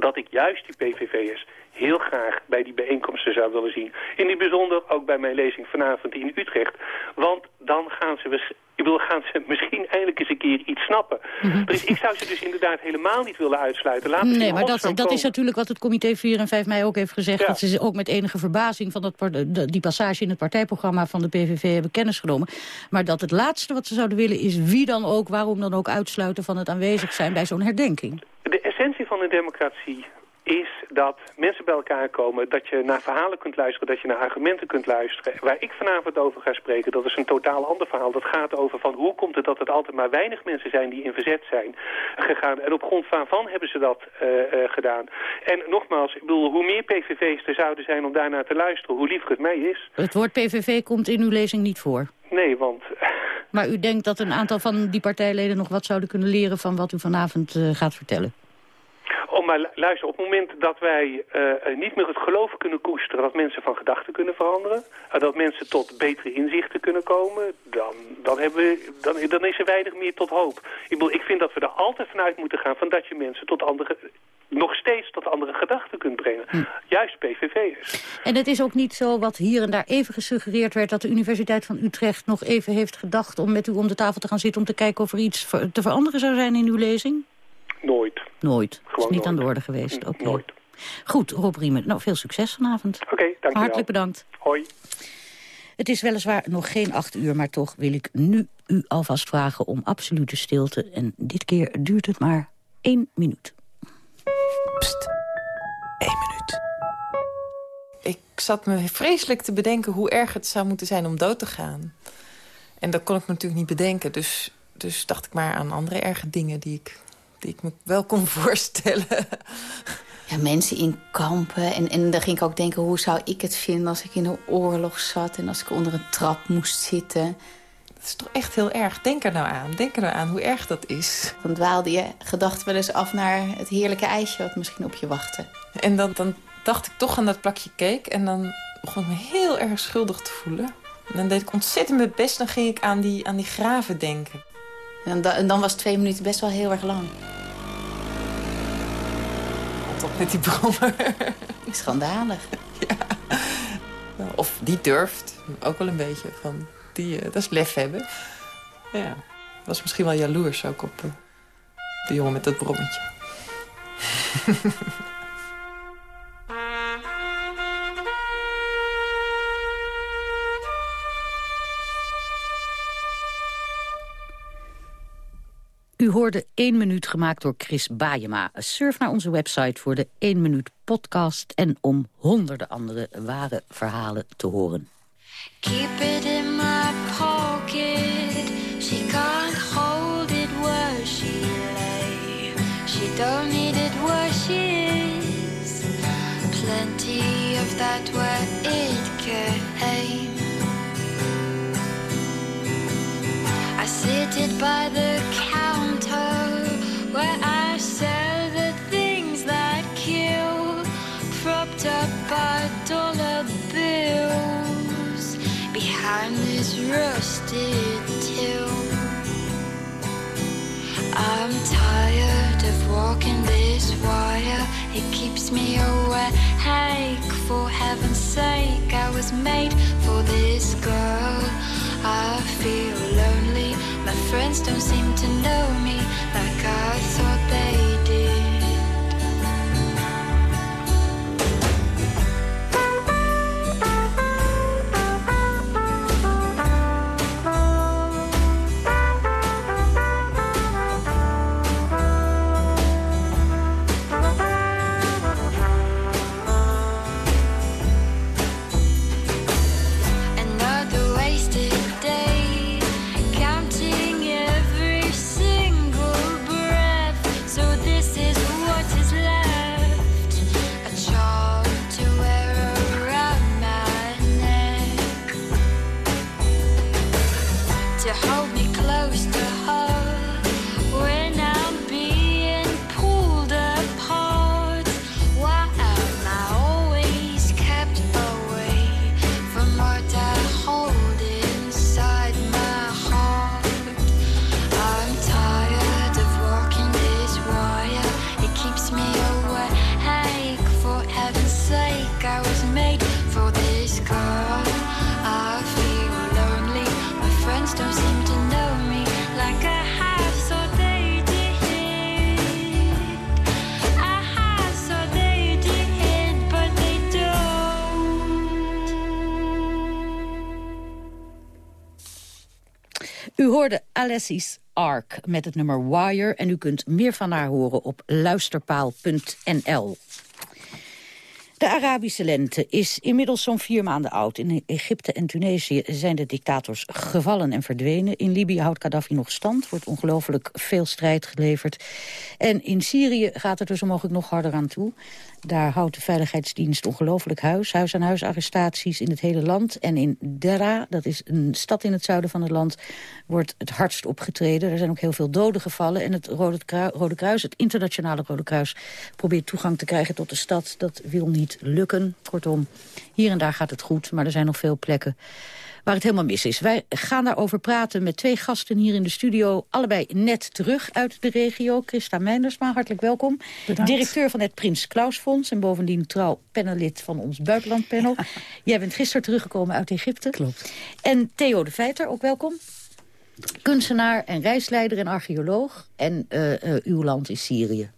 dat ik juist die PVV'ers heel graag bij die bijeenkomsten zou willen zien. In het bijzonder ook bij mijn lezing vanavond in Utrecht. Want dan gaan ze, ik bedoel, gaan ze misschien eindelijk eens een keer iets snappen. Dus ik zou ze dus inderdaad helemaal niet willen uitsluiten. Ze Nee, maar dat, dat is natuurlijk wat het comité 4 en 5 mei ook heeft gezegd. Ja. Dat ze ook met enige verbazing van dat, die passage in het partijprogramma van de PVV hebben kennis genomen. Maar dat het laatste wat ze zouden willen is wie dan ook, waarom dan ook uitsluiten van het aanwezig zijn bij zo'n herdenking. De essentie van een democratie is dat mensen bij elkaar komen, dat je naar verhalen kunt luisteren, dat je naar argumenten kunt luisteren. Waar ik vanavond over ga spreken, dat is een totaal ander verhaal. Dat gaat over van hoe komt het dat het altijd maar weinig mensen zijn die in verzet zijn gegaan. En op grond waarvan hebben ze dat eh, eh, gedaan. En nogmaals, ik bedoel, hoe meer PVV's er zouden zijn om daarnaar te luisteren, hoe liever het mij is. Het woord PVV komt in uw lezing niet voor. Nee, want Maar u denkt dat een aantal van die partijleden nog wat zouden kunnen leren van wat u vanavond eh, gaat vertellen? Oh, maar lu- luister, op het moment dat wij eh, eh, niet meer het geloof kunnen koesteren... dat mensen van gedachten kunnen veranderen... en dat mensen tot betere inzichten kunnen komen... dan, dan, hebben we, dan, dan is er weinig meer tot hoop. Ik, bedoel, ik vind dat we er altijd vanuit moeten gaan... van dat je mensen tot andere, nog steeds tot andere gedachten kunt brengen. Juist PVV'ers. En het is ook niet zo wat hier en daar even gesuggereerd werd... dat de Universiteit van Utrecht nog even heeft gedacht om met u om de tafel te gaan zitten... om te kijken of er iets te veranderen zou zijn in uw lezing? Nooit. Nooit. Het is Gewoon niet aan de orde geweest. Oké. Nooit. Goed, Rob Riemen. Nou, veel succes vanavond. Oké, dankjewel. Hartelijk bedankt. Hoi. Het is weliswaar nog geen acht uur, maar toch wil ik nu u alvast vragen om absolute stilte. En dit keer duurt het maar één minuut. Pst, één minuut. Ik zat me vreselijk te bedenken hoe erg het zou moeten zijn om dood te gaan. En dat kon ik me natuurlijk niet bedenken. Dus, dus dacht ik maar aan andere erge dingen die ik, die ik me wel kon voorstellen. Ja, mensen in kampen. En, en dan ging ik ook denken, hoe zou ik het vinden als ik in een oorlog zat... en als ik onder een trap moest zitten. Dat is toch echt heel erg. Denk er nou aan. Denk er nou aan hoe erg dat is. Dan dwaalde je gedachten wel eens af naar het heerlijke ijsje... wat misschien op je wachtte. En dan, dan dacht ik toch aan dat plakje cake. En dan begon ik me heel erg schuldig te voelen. En dan deed ik ontzettend mijn best. Dan ging ik aan die, aan die graven denken. En, da- en dan was twee minuten best wel heel erg lang. Tot met die brommer. Schandalig. Of die durft. Ook wel een beetje. Van, die, eh, dat is lef hebben. Ja. Was misschien wel jaloers ook op eh, de jongen met dat brommetje. U hoorde 1 minuut gemaakt door Chris Bajema. Surf naar onze website voor de 1 minuut podcast... en om honderden andere ware verhalen te horen. Keep it in my pocket. She can't hold it where she lay. She don't need it where she is. Plenty of that where it came. I sit it by the I'm tired of walking this wire. It keeps me awake. For heaven's sake, I was made for this girl. I feel lonely. My friends don't seem to know me like I thought Alessi's Ark met het nummer Wire... en u kunt meer van haar horen op luisterpaal.nl. De Arabische lente is inmiddels zo'n vier maanden oud. In Egypte en Tunesië zijn de dictators gevallen en verdwenen. In Libië houdt Gaddafi nog stand, wordt ongelooflijk veel strijd geleverd. En in Syrië gaat het er zo mogelijk nog harder aan toe. Daar houdt de veiligheidsdienst ongelooflijk huis. Huis-aan-huis arrestaties in het hele land. En in Dera, dat is een stad in het zuiden van het land, wordt het hardst opgetreden. Er zijn ook heel veel doden gevallen. En het Rode, Rode Kruis, het internationale Rode Kruis, probeert toegang te krijgen tot de stad. Dat wil niet lukken. Kortom, hier en daar gaat het goed, maar er zijn nog veel plekken waar het helemaal mis is. Wij gaan daarover praten met twee gasten hier in de studio. Allebei net terug uit de regio. Christa Meindersma, hartelijk welkom. Bedankt. Directeur van het Prins Klaus Fonds... en bovendien trouw panelid van ons buitenlandpanel. Jij bent gisteren teruggekomen uit Egypte. Klopt. En Theo de Veiter, ook welkom. Kunstenaar en reisleider en archeoloog. En eh, eh, uw land is Syrië.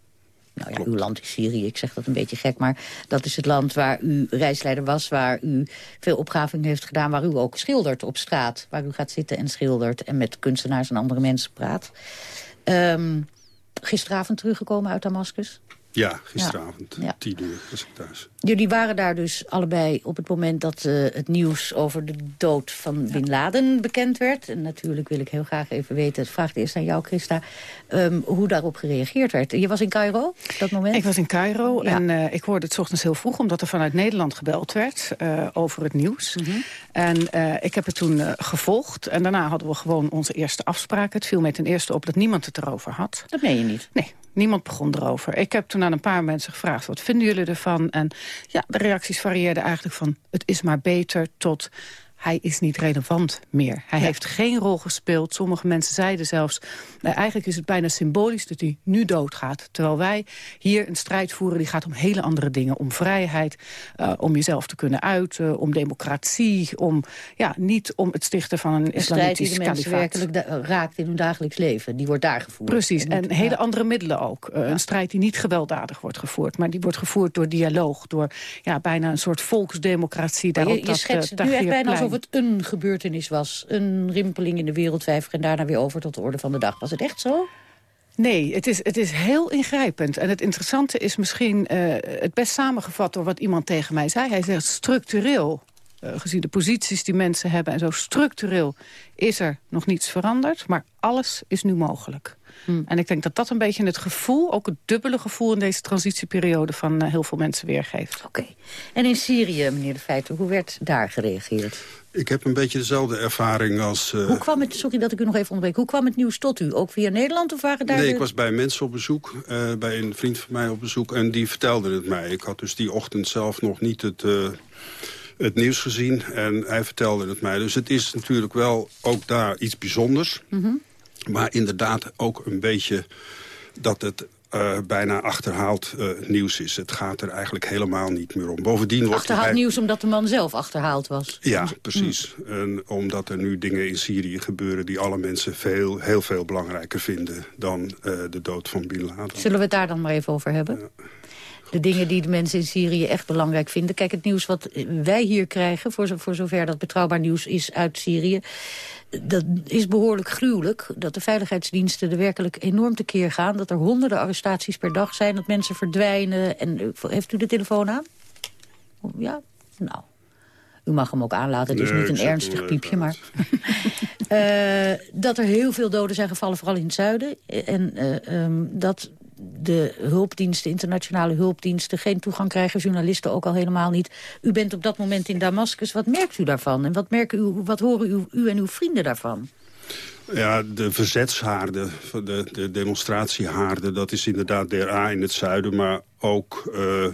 Nou ja, uw land is Syrië, ik zeg dat een beetje gek... maar dat is het land waar u reisleider was... waar u veel opgraving heeft gedaan... waar u ook schildert op straat. Waar u gaat zitten en schildert... en met kunstenaars en andere mensen praat. Ehm, gisteravond teruggekomen uit Damascus. Ja, gisteravond, Ja. tien uur was ik thuis. Jullie waren daar dus allebei op het moment dat eh, het nieuws over de dood van Bin Laden bekend werd. En natuurlijk wil ik heel graag even weten, het vraagt eerst aan jou Christa, ehm, hoe daarop gereageerd werd. Je was in Cairo op dat moment? Ik was in Cairo en eh, ik hoorde het 's ochtends heel vroeg... omdat er vanuit Nederland gebeld werd eh, over het nieuws. Mhm. En eh, ik heb het toen gevolgd. En daarna hadden we gewoon onze eerste afspraak. Het viel mij ten eerste op dat niemand het erover had. Dat meen je niet? Nee, niemand begon erover. Ik heb toen aan een paar mensen gevraagd, wat vinden jullie ervan? En ja, de reacties varieerden eigenlijk van... het is maar beter tot hij is niet relevant meer. Hij heeft geen rol gespeeld. Sommige mensen zeiden zelfs... nou, eigenlijk is het bijna symbolisch dat hij nu doodgaat. Terwijl wij hier een strijd voeren die gaat om hele andere dingen. Om vrijheid, uh, om jezelf te kunnen uiten, om democratie... om ja, niet om het stichten van een Een strijd die islamitisch de mensen kalifaat. werkelijk raakt in hun dagelijks leven. Die wordt daar gevoerd. Precies, en hele ja. andere middelen ook. Uh, Een strijd die niet gewelddadig wordt gevoerd... maar die wordt gevoerd door dialoog, door ja, bijna een soort volksdemocratie. Maar Daar je, je schetst eh, het nu echt bijna alsof het een gebeurtenis was. Een rimpeling in de wereldvijver en daarna weer over tot de orde van de dag. Was het echt zo? Nee, het is, het is heel ingrijpend. En het interessante is misschien eh, het best samengevat door wat iemand tegen mij zei. Hij zegt structureel, gezien de posities die mensen hebben... en zo structureel is er nog niets veranderd. Maar alles is nu mogelijk. En ik denk dat dat een beetje het gevoel, ook het dubbele gevoel... in deze transitieperiode van eh, heel veel mensen weergeeft. Oké. En in Syrië, meneer De Feiten, hoe werd daar gereageerd? Ik heb een beetje dezelfde ervaring als... eh, Hoe kwam het, sorry dat ik u nog even onderbreek, hoe kwam het nieuws tot u? Ook via Nederland of waren daar Nee, de- ik was bij mensen op bezoek, eh, bij een vriend van mij op bezoek... en die vertelde het mij. Ik had dus die ochtend zelf nog niet het, eh, het nieuws gezien en hij vertelde het mij. Dus het is natuurlijk wel ook daar iets bijzonders. Mhm. Maar inderdaad ook een beetje dat het eh, bijna achterhaald eh, nieuws is. Het gaat er eigenlijk helemaal niet meer om. Bovendien wordt Achterhaald nieuws omdat de man zelf achterhaald was. Ja, precies. En omdat er nu dingen in Syrië gebeuren... die alle mensen veel, heel veel belangrijker vinden... dan eh, de dood van Bin Laden. Zullen we het daar dan maar even over hebben? De dingen die de mensen in Syrië echt belangrijk vinden. Kijk, het nieuws wat wij hier krijgen, voor, zo- voor zover dat betrouwbaar nieuws is uit Syrië... dat is behoorlijk gruwelijk. Dat de veiligheidsdiensten er werkelijk enorm tekeer gaan. Dat er honderden arrestaties per dag zijn, dat mensen verdwijnen. En eh, heeft u de telefoon aan? Ja? Nou, u mag hem ook aanlaten. Het is Nee, niet een ernstig piepje, maar... Eh, dat er heel veel doden zijn gevallen, vooral in het zuiden. En eh, ehm, dat de hulpdiensten, internationale hulpdiensten... geen toegang krijgen, journalisten ook al helemaal niet. U bent op dat moment in Damascus. Wat merkt u daarvan? En wat, merken u, wat horen u, u en uw vrienden daarvan? Ja, de verzetshaarden, de, de demonstratiehaarden... dat is inderdaad DRA in het zuiden, maar ook eh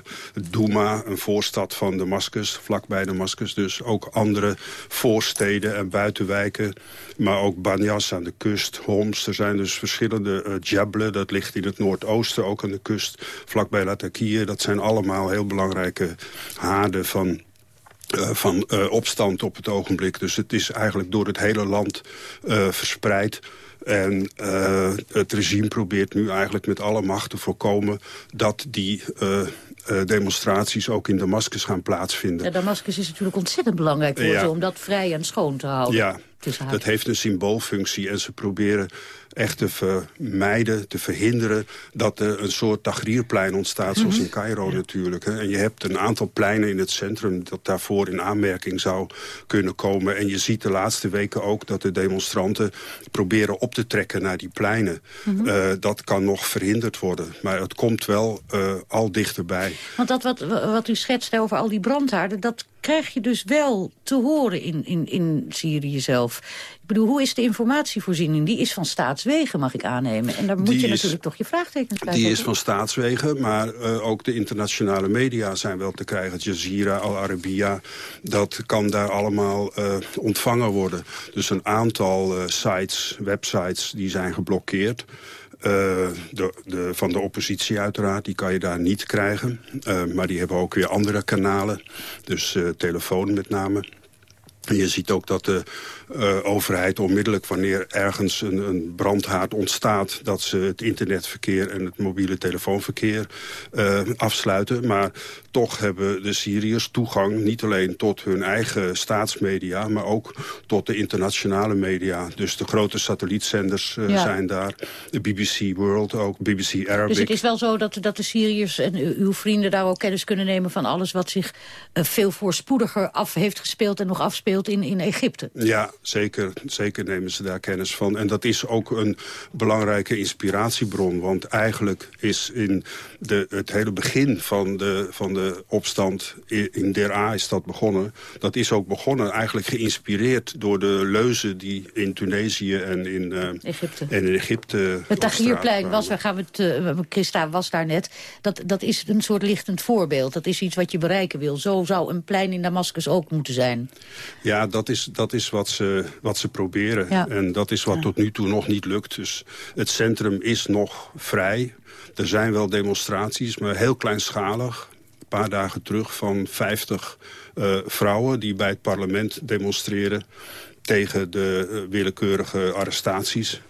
Douma, een voorstad van Damascus, vlakbij Damascus. Dus ook andere voorsteden en buitenwijken. Maar ook Banyas aan de kust, Homs. Er zijn dus verschillende uh, dat ligt in het noordoosten, ook aan de kust. Vlakbij Latakia, dat zijn allemaal heel belangrijke haarden van... Uh, van uh, opstand op het ogenblik. Dus het is eigenlijk door het hele land uh, verspreid. En het regime probeert nu eigenlijk met alle macht te voorkomen... dat die demonstraties ook in Damascus gaan plaatsvinden. Ja, Damascus is natuurlijk ontzettend belangrijk voor Ja. ze... om dat vrij en schoon te houden. Ja, dat heeft een symboolfunctie. En ze proberen echt te vermijden, te verhinderen... dat er een soort Tahrirplein ontstaat, zoals in Cairo natuurlijk. En je hebt een aantal pleinen in het centrum... dat daarvoor in aanmerking zou kunnen komen. En je ziet de laatste weken ook dat de demonstranten... proberen op te trekken naar die pleinen. Mhm. Uh, dat kan nog verhinderd worden. Maar het komt wel uh, al dichterbij. Want dat wat, wat u schetst over al die brandhaarden... dat krijg je dus wel te horen in, in, in Syrië zelf. Ik bedoel, hoe is de informatievoorziening? Die is van staatswegen, mag ik aannemen. En daar moet Die je is- natuurlijk toch je vraagtekens bij Die is van staatswegen, maar uh, ook de internationale media zijn wel te krijgen. Jazeera, Al Arabiya, dat kan daar allemaal uh, ontvangen worden. Dus een aantal uh, sites, websites, die zijn geblokkeerd. Uh, de, de, van de oppositie uiteraard, die kan je daar niet krijgen. Uh, maar die hebben ook weer andere kanalen. Dus uh, telefoon met name. En je ziet ook dat de uh, overheid onmiddellijk wanneer ergens een, een brandhaard ontstaat... dat ze het internetverkeer en het mobiele telefoonverkeer uh, afsluiten. Maar toch hebben de Syriërs toegang niet alleen tot hun eigen staatsmedia... maar ook tot de internationale media. Dus de grote satellietzenders uh, Ja. zijn daar. De BBC World ook, BBC Arabic. Dus het is wel zo dat, dat de Syriërs en uw vrienden daar ook kennis kunnen nemen van alles wat zich eh, veel voorspoediger af heeft gespeeld en nog afspeelt in, in Egypte. Ja, zeker, zeker nemen ze daar kennis van. En dat is ook een belangrijke inspiratiebron. Want eigenlijk is in de, het hele begin van de, van de opstand in, Der A is dat begonnen. Dat is ook begonnen eigenlijk geïnspireerd door de leuzen die in Tunesië en in, eh, Egypte. en in Egypte... Het Tahrirplein kwamen. was, waar gaan we het, eh, Christa was daar net, dat, dat is een soort lichtend voorbeeld. Dat is iets wat je bereiken wil. Zo zou een plein in Damascus ook moeten zijn. Ja, dat is, dat is wat, ze, wat ze proberen. Ja. En dat is wat tot nu toe nog niet lukt. Dus het centrum is nog vrij. Er zijn wel demonstraties, maar heel kleinschalig. Een paar dagen terug van 50 eh, vrouwen die bij het parlement demonstreren... tegen de eh, willekeurige arrestaties.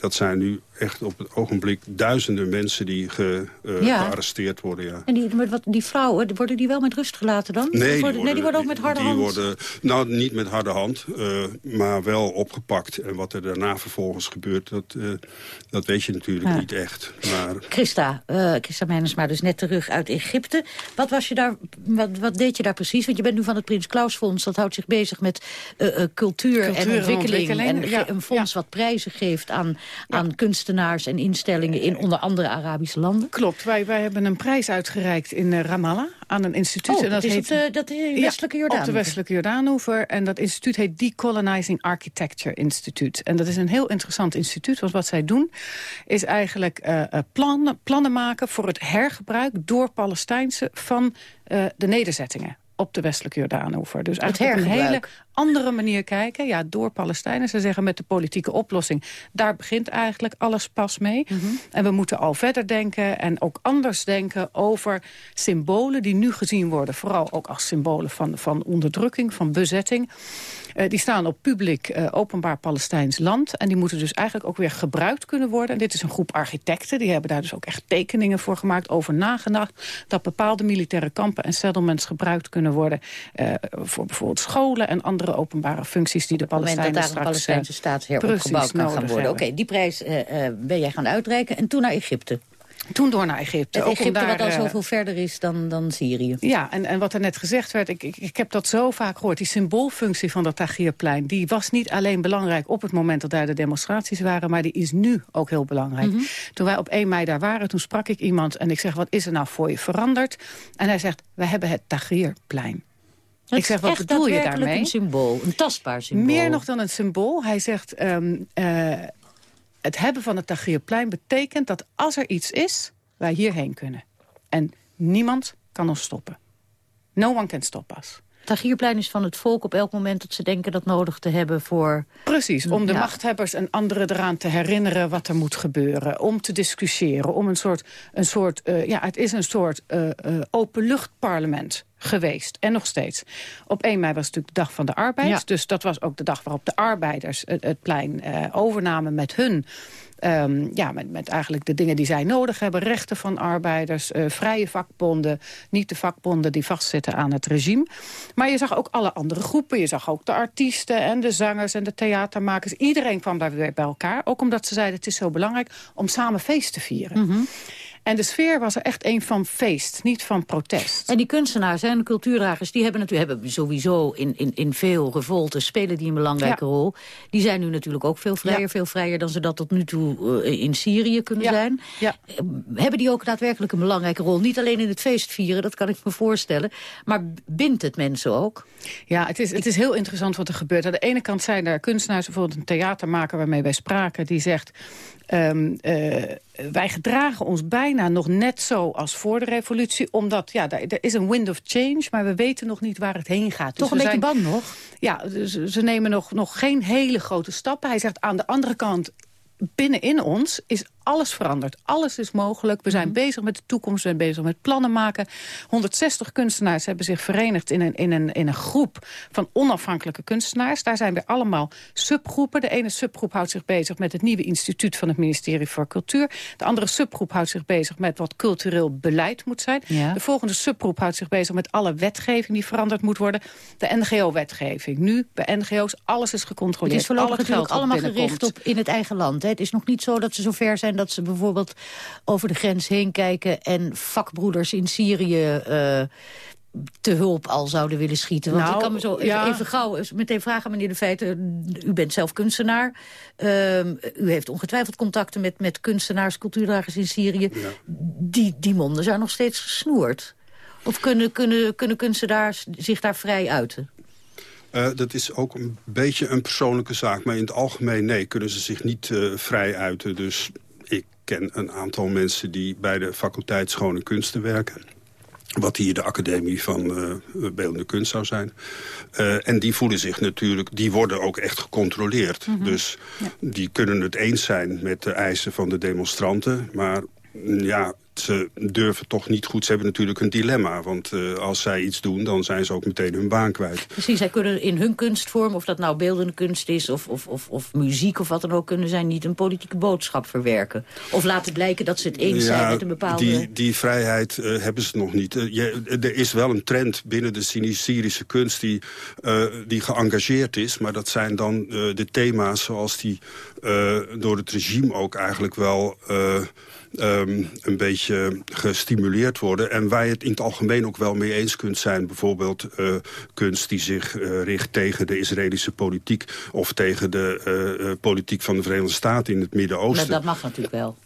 Dat zijn nu echt op het ogenblik duizenden mensen die ge, eh, Ja. gearresteerd worden. Ja. En die, maar wat, die vrouwen, worden die wel met rust gelaten dan? Nee, Of worden, nee, die worden ook met harde die hand? worden, nou, niet met harde hand, eh, maar wel opgepakt. En wat er daarna vervolgens gebeurt, dat, eh, dat weet je natuurlijk Ja. niet echt. Maar Christa, eh Christa Meinersma, dus net terug uit Egypte. Wat, was je daar, wat, wat deed je daar precies? Want je bent nu van het Prins Klaus Fonds. Dat houdt zich bezig met cultuur, Cultuur en en ontwikkeling. En ja, een fonds wat prijzen geeft aan, aan kunstenaars en instellingen... in onder andere Arabische landen. Klopt, wij, wij hebben een prijs uitgereikt in eh, Ramallah aan een instituut. Oh, en dat is op de- dat is Ja, westelijke Jordaan. op de westelijke Jordaanoever. En dat instituut heet Decolonizing Architecture Institute. En dat is een heel interessant instituut. Want wat zij doen is eigenlijk eh, eh, plannen, plannen maken voor het hergebruik door Palestijnse van eh, de nederzettingen op de westelijke Jordaanoever. Dus eigenlijk op een hele andere manier kijken. Ja, door Palestijnen. Ze zeggen met de politieke oplossing. Daar begint eigenlijk alles pas mee. Mhm. En we moeten al verder denken en ook anders denken over symbolen die nu gezien worden. Vooral ook als symbolen van, van onderdrukking, van bezetting. Eh, die staan op publiek eh, openbaar Palestijns land. En die moeten dus eigenlijk ook weer gebruikt kunnen worden. En dit is een groep architecten. Die hebben daar dus ook echt tekeningen voor gemaakt. Over nagedacht dat bepaalde militaire kampen en settlements gebruikt kunnen worden. eh, voor bijvoorbeeld scholen en andere openbare functies die de Op het moment Palestijnen dat daar een straks... Palestijnse staat heropgebouwd kan gaan worden. Oké, die prijs ben jij gaan uitreiken. En toen naar Egypte. Toen door naar Egypte. Het Egypte wat al eh, zoveel verder is dan, dan Syrië. Ja, en, en wat er net gezegd werd, ik, ik, ik heb dat zo vaak gehoord. Die symboolfunctie van dat Tahrirplein, die was niet alleen belangrijk op het moment dat daar de demonstraties waren, maar die is nu ook heel belangrijk. Mhm. Toen wij op 1 mei daar waren, toen sprak ik iemand en ik zeg, wat is er nou voor je veranderd? En hij zegt, wij hebben het Tahrirplein. Ik zeg, wat bedoel je daarmee? een symbool, een tastbaar symbool. Meer nog dan een symbool. Hij zegt, ehm, eh, het hebben van het Tahrirplein betekent dat als er iets is, wij hierheen kunnen. En niemand kan ons stoppen. No one can stop us. Tahrirplein is van het volk op elk moment dat ze denken dat nodig te hebben voor... Precies, om de Ja. machthebbers en anderen eraan te herinneren wat er moet gebeuren. Om te discussiëren, om een soort, een soort eh, ja, het is een soort eh eh, openluchtparlement geweest. En nog steeds. Op 1 mei was het natuurlijk de dag van de arbeid. Ja. Dus dat was ook de dag waarop de arbeiders het, het plein overnamen met hun... ehm, ja, met, met eigenlijk de dingen die zij nodig hebben. Rechten van arbeiders, eh, vrije vakbonden. Niet de vakbonden die vastzitten aan het regime. Maar je zag ook alle andere groepen. Je zag ook de artiesten en de zangers en de theatermakers. Iedereen kwam daar weer bij elkaar. Ook omdat ze zeiden het is zo belangrijk om samen feest te vieren. En de sfeer was er echt een van feest, niet van protest. En die kunstenaars en cultuurdragers, die hebben natuurlijk hebben sowieso in, in, in veel revolten spelen die een belangrijke Ja. rol. Die zijn nu natuurlijk ook veel vrijer, Ja. veel vrijer dan ze dat tot nu toe eh, in Syrië kunnen Ja. zijn. Ja. Eh, Hebben die ook daadwerkelijk een belangrijke rol? Niet alleen in het feest vieren, dat kan ik me voorstellen, maar bindt het mensen ook? Ja, het is, het is heel interessant wat er gebeurt. Aan de ene kant zijn er kunstenaars, bijvoorbeeld een theatermaker waarmee wij spraken, die zegt... ehm, eh, wij gedragen ons bijna nog net zo als voor de revolutie. Omdat, ja, er, is een wind of change, maar we weten nog niet waar het heen gaat. Toch Dus een we beetje zijn- bang nog? Ja, dus ze nemen nog, nog geen hele grote stappen. Hij zegt aan de andere kant, binnenin ons is alles veranderd. Alles is mogelijk. We zijn Mhm. bezig met de toekomst. We zijn bezig met plannen maken. 160 kunstenaars hebben zich verenigd in een, in, een, in een groep van onafhankelijke kunstenaars. Daar zijn weer allemaal subgroepen. De ene subgroep houdt zich bezig met het nieuwe instituut van het ministerie voor Cultuur. De andere subgroep houdt zich bezig met wat cultureel beleid moet zijn. Ja. De volgende subgroep houdt zich bezig met alle wetgeving die veranderd moet worden. De NGO-wetgeving. Nu, bij NGO's, alles is gecontroleerd. Het is voorlopig natuurlijk allemaal gericht op in het eigen land. Hè. Het is nog niet zo dat ze zover zijn dat ze bijvoorbeeld over de grens heen kijken... en vakbroeders in Syrië eh, te hulp al zouden willen schieten. Want Nou, ik kan me zo even, ja. even gauw meteen vragen, meneer De Feiten. U bent zelf kunstenaar. Ehm, u heeft ongetwijfeld contacten met, met kunstenaars, cultuurdragers in Syrië. Die, die monden zijn nog steeds gesnoerd. Of kunnen, kunnen, kunnen kunstenaars zich daar vrij uiten? Eh, dat is ook een beetje een persoonlijke zaak. Maar in het algemeen, nee, kunnen ze zich niet eh, vrij uiten. Dus ik ken een aantal mensen die bij de faculteit Schone Kunsten werken. wat hier de Academie van uh, Beeldende Kunst zou zijn. Uh, en die voelen zich natuurlijk, die worden ook echt gecontroleerd. Mm -hmm. Dus ja. die kunnen het eens zijn met de eisen van de demonstranten. Maar ja, ze durven toch niet goed. Ze hebben natuurlijk een dilemma. Want uh, als zij iets doen, dan zijn ze ook meteen hun baan kwijt. Precies, zij kunnen in hun kunstvorm, of dat nou beeldende kunst is... Of, of, of, of muziek of wat dan ook kunnen zijn... niet een politieke boodschap verwerken. Of laten blijken dat ze het eens ja, zijn met een bepaalde... Die, die vrijheid uh, hebben ze nog niet. Uh, je, er is wel een trend binnen de Syrische kunst die, die geëngageerd is. Maar dat zijn dan de thema's zoals die door het regime ook eigenlijk wel... Um, een beetje gestimuleerd worden. En waar je het in het algemeen ook wel mee eens kunt zijn. Bijvoorbeeld uh, kunst die zich uh, richt tegen de Israëlische politiek... of tegen de uh, politiek van de Verenigde Staten in het Midden-Oosten. Dat mag natuurlijk wel.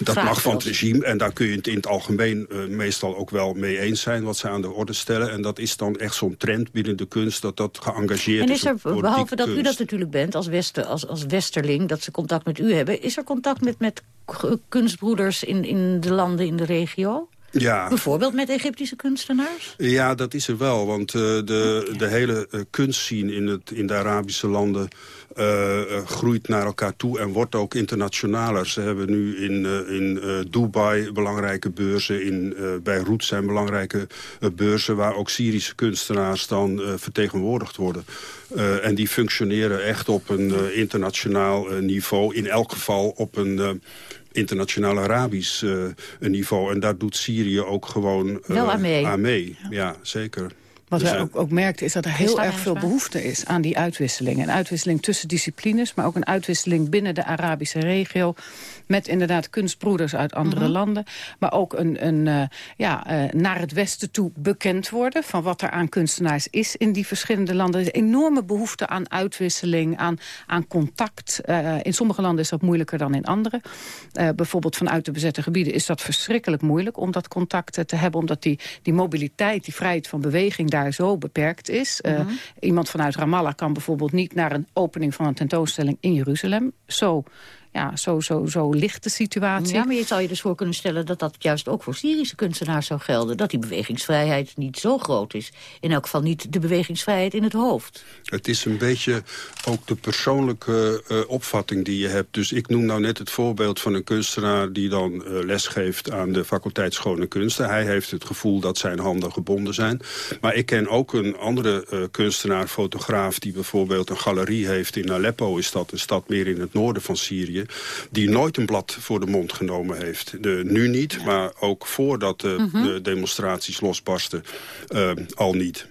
Dat Graag mag van het regime en daar kun je het in het algemeen uh, meestal ook wel mee eens zijn wat ze aan de orde stellen. En dat is dan echt zo'n trend binnen de kunst dat dat geëngageerd is. En is er, behalve dat kunst. u dat natuurlijk bent als, Wester, als, als westerling, dat ze contact met u hebben, is er contact met, met kunstbroeders in, in de landen in de regio? Ja. Bijvoorbeeld met Egyptische kunstenaars? Ja, dat is er wel. Want uh, de, okay. de hele uh, kunstscene in, het, in de Arabische landen... Uh, groeit naar elkaar toe en wordt ook internationaler. Ze hebben nu in, in Dubai belangrijke beurzen. In Beirut zijn belangrijke beurzen... waar ook Syrische kunstenaars dan vertegenwoordigd worden. en die functioneren echt op een internationaal niveau. In elk geval op een internationaal Arabisch niveau. En daar doet Syrië ook gewoon Wel aan mee. Aan mee. Ja. ja, zeker. Wat dus wij ook, ook merkten is dat er heel erg veel behoefte is aan die uitwisseling. Een uitwisseling tussen disciplines, maar ook een uitwisseling binnen de Arabische regio. Met inderdaad kunstbroeders uit andere mm -hmm. landen. Maar ook een, een uh, ja, uh, naar het westen toe bekend worden... van wat er aan kunstenaars is in die verschillende landen. Er is enorme behoefte aan uitwisseling, aan, aan contact. Uh, in sommige landen is dat moeilijker dan in andere. bijvoorbeeld vanuit de bezette gebieden is dat verschrikkelijk moeilijk... om dat contact te hebben, omdat die, die mobiliteit, die vrijheid van beweging... daar zo beperkt is. Mm -hmm. iemand vanuit Ramallah kan bijvoorbeeld niet naar een opening van een tentoonstelling in Jeruzalem. Zo ja, zo, zo, zo ligt de situatie. Ja, maar je zou je dus voor kunnen stellen dat dat juist ook voor Syrische kunstenaars zou gelden. Dat die bewegingsvrijheid niet zo groot is. In elk geval niet de bewegingsvrijheid in het hoofd. Het is een beetje ook de persoonlijke uh, opvatting die je hebt. Dus ik noem nou net het voorbeeld van een kunstenaar die dan uh, lesgeeft aan de faculteit Schone Kunsten. Hij heeft het gevoel dat zijn handen gebonden zijn. Maar ik ken ook een andere uh, kunstenaar, fotograaf, die bijvoorbeeld een galerie heeft in Aleppo. Is dat een stad meer in het noorden van Syrië die nooit een blad voor de mond genomen heeft. De, nu niet, maar ook voordat de, mm -hmm. de demonstraties losbarsten uh, al niet.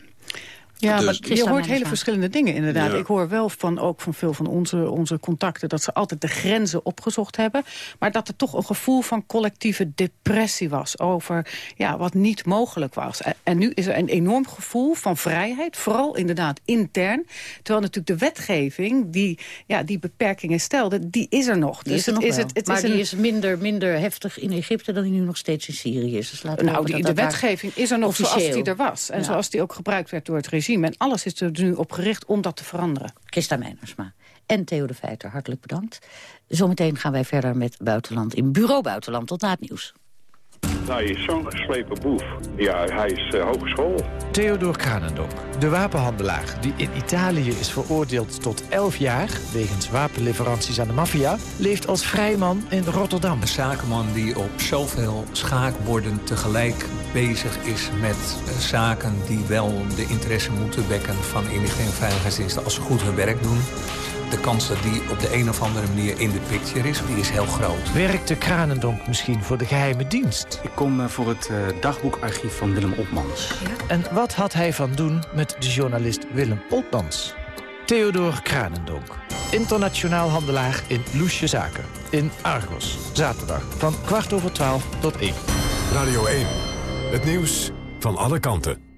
Ja, dus, maar je hoort hele verschillende dingen inderdaad. Ja. Ik hoor wel van, ook van veel van onze, onze contacten... dat ze altijd de grenzen opgezocht hebben. Maar dat er toch een gevoel van collectieve depressie was... over ja, wat niet mogelijk was. En, en nu is er een enorm gevoel van vrijheid. Vooral inderdaad intern. Terwijl natuurlijk de wetgeving die, ja, die beperkingen stelde... die is er nog. Die dus is er nog is het, het maar is die een... is minder, minder heftig in Egypte... dan die nu nog steeds in Syrië is. Dus nou, die, de wetgeving is er nog officieel. zoals die er was. En ja. zoals die ook gebruikt werd door het regime. En alles is er nu op gericht om dat te veranderen. Christa Meinersma en Theo de Feiter, hartelijk bedankt. Zometeen gaan wij verder met Buitenland in Bureau Buitenland. Tot na het nieuws. Hij is zo'n geslepen boef. Ja, hij is uh, hogeschool. Theodor Kranendonk, de wapenhandelaar die in Italië is veroordeeld tot 11 jaar... wegens wapenleveranties aan de maffia, leeft als vrijman in Rotterdam. Een zakenman die op zoveel schaakborden tegelijk bezig is met uh, zaken... die wel de interesse moeten wekken van inlichting en veiligheidsdiensten... als ze goed hun werk doen de kans dat die op de een of andere manier in de picture is, die is heel groot. Werkte Kranendonk misschien voor de geheime dienst? Ik kom uh, voor het uh, dagboekarchief van Willem Opmans. Ja? En wat had hij van doen met de journalist Willem Opmans? Theodor Kranendonk, internationaal handelaar in Loesje Zaken. In Argos, zaterdag van kwart over twaalf tot één. Radio 1, het nieuws van alle kanten.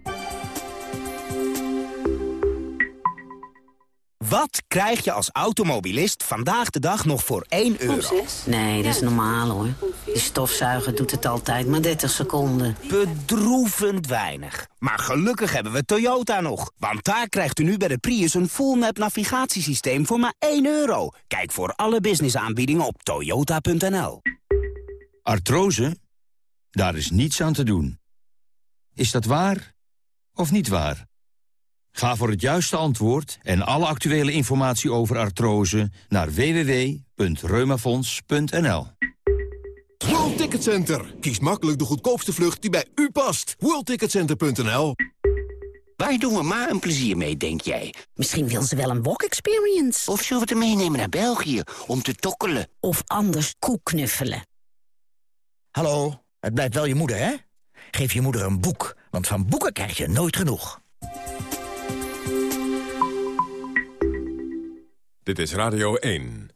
Wat krijg je als automobilist vandaag de dag nog voor 1 euro? Nee, dat is normaal hoor. Die stofzuiger doet het altijd maar 30 seconden. Bedroevend weinig. Maar gelukkig hebben we Toyota nog. Want daar krijgt u nu bij de Prius een full-map navigatiesysteem voor maar 1 euro. Kijk voor alle businessaanbiedingen op toyota.nl. Artrose? Daar is niets aan te doen. Is dat waar of niet waar? Ga voor het juiste antwoord en alle actuele informatie over artrose naar www.reumafonds.nl. World Ticket Center. Kies makkelijk de goedkoopste vlucht die bij u past. WorldTicketCenter.nl Waar doen we ma een plezier mee, denk jij? Misschien wil ze wel een wok-experience. Of zullen we het meenemen naar België om te tokkelen? Of anders koeknuffelen. Hallo, het blijft wel je moeder, hè? Geef je moeder een boek, want van boeken krijg je nooit genoeg. Dit is Radio 1.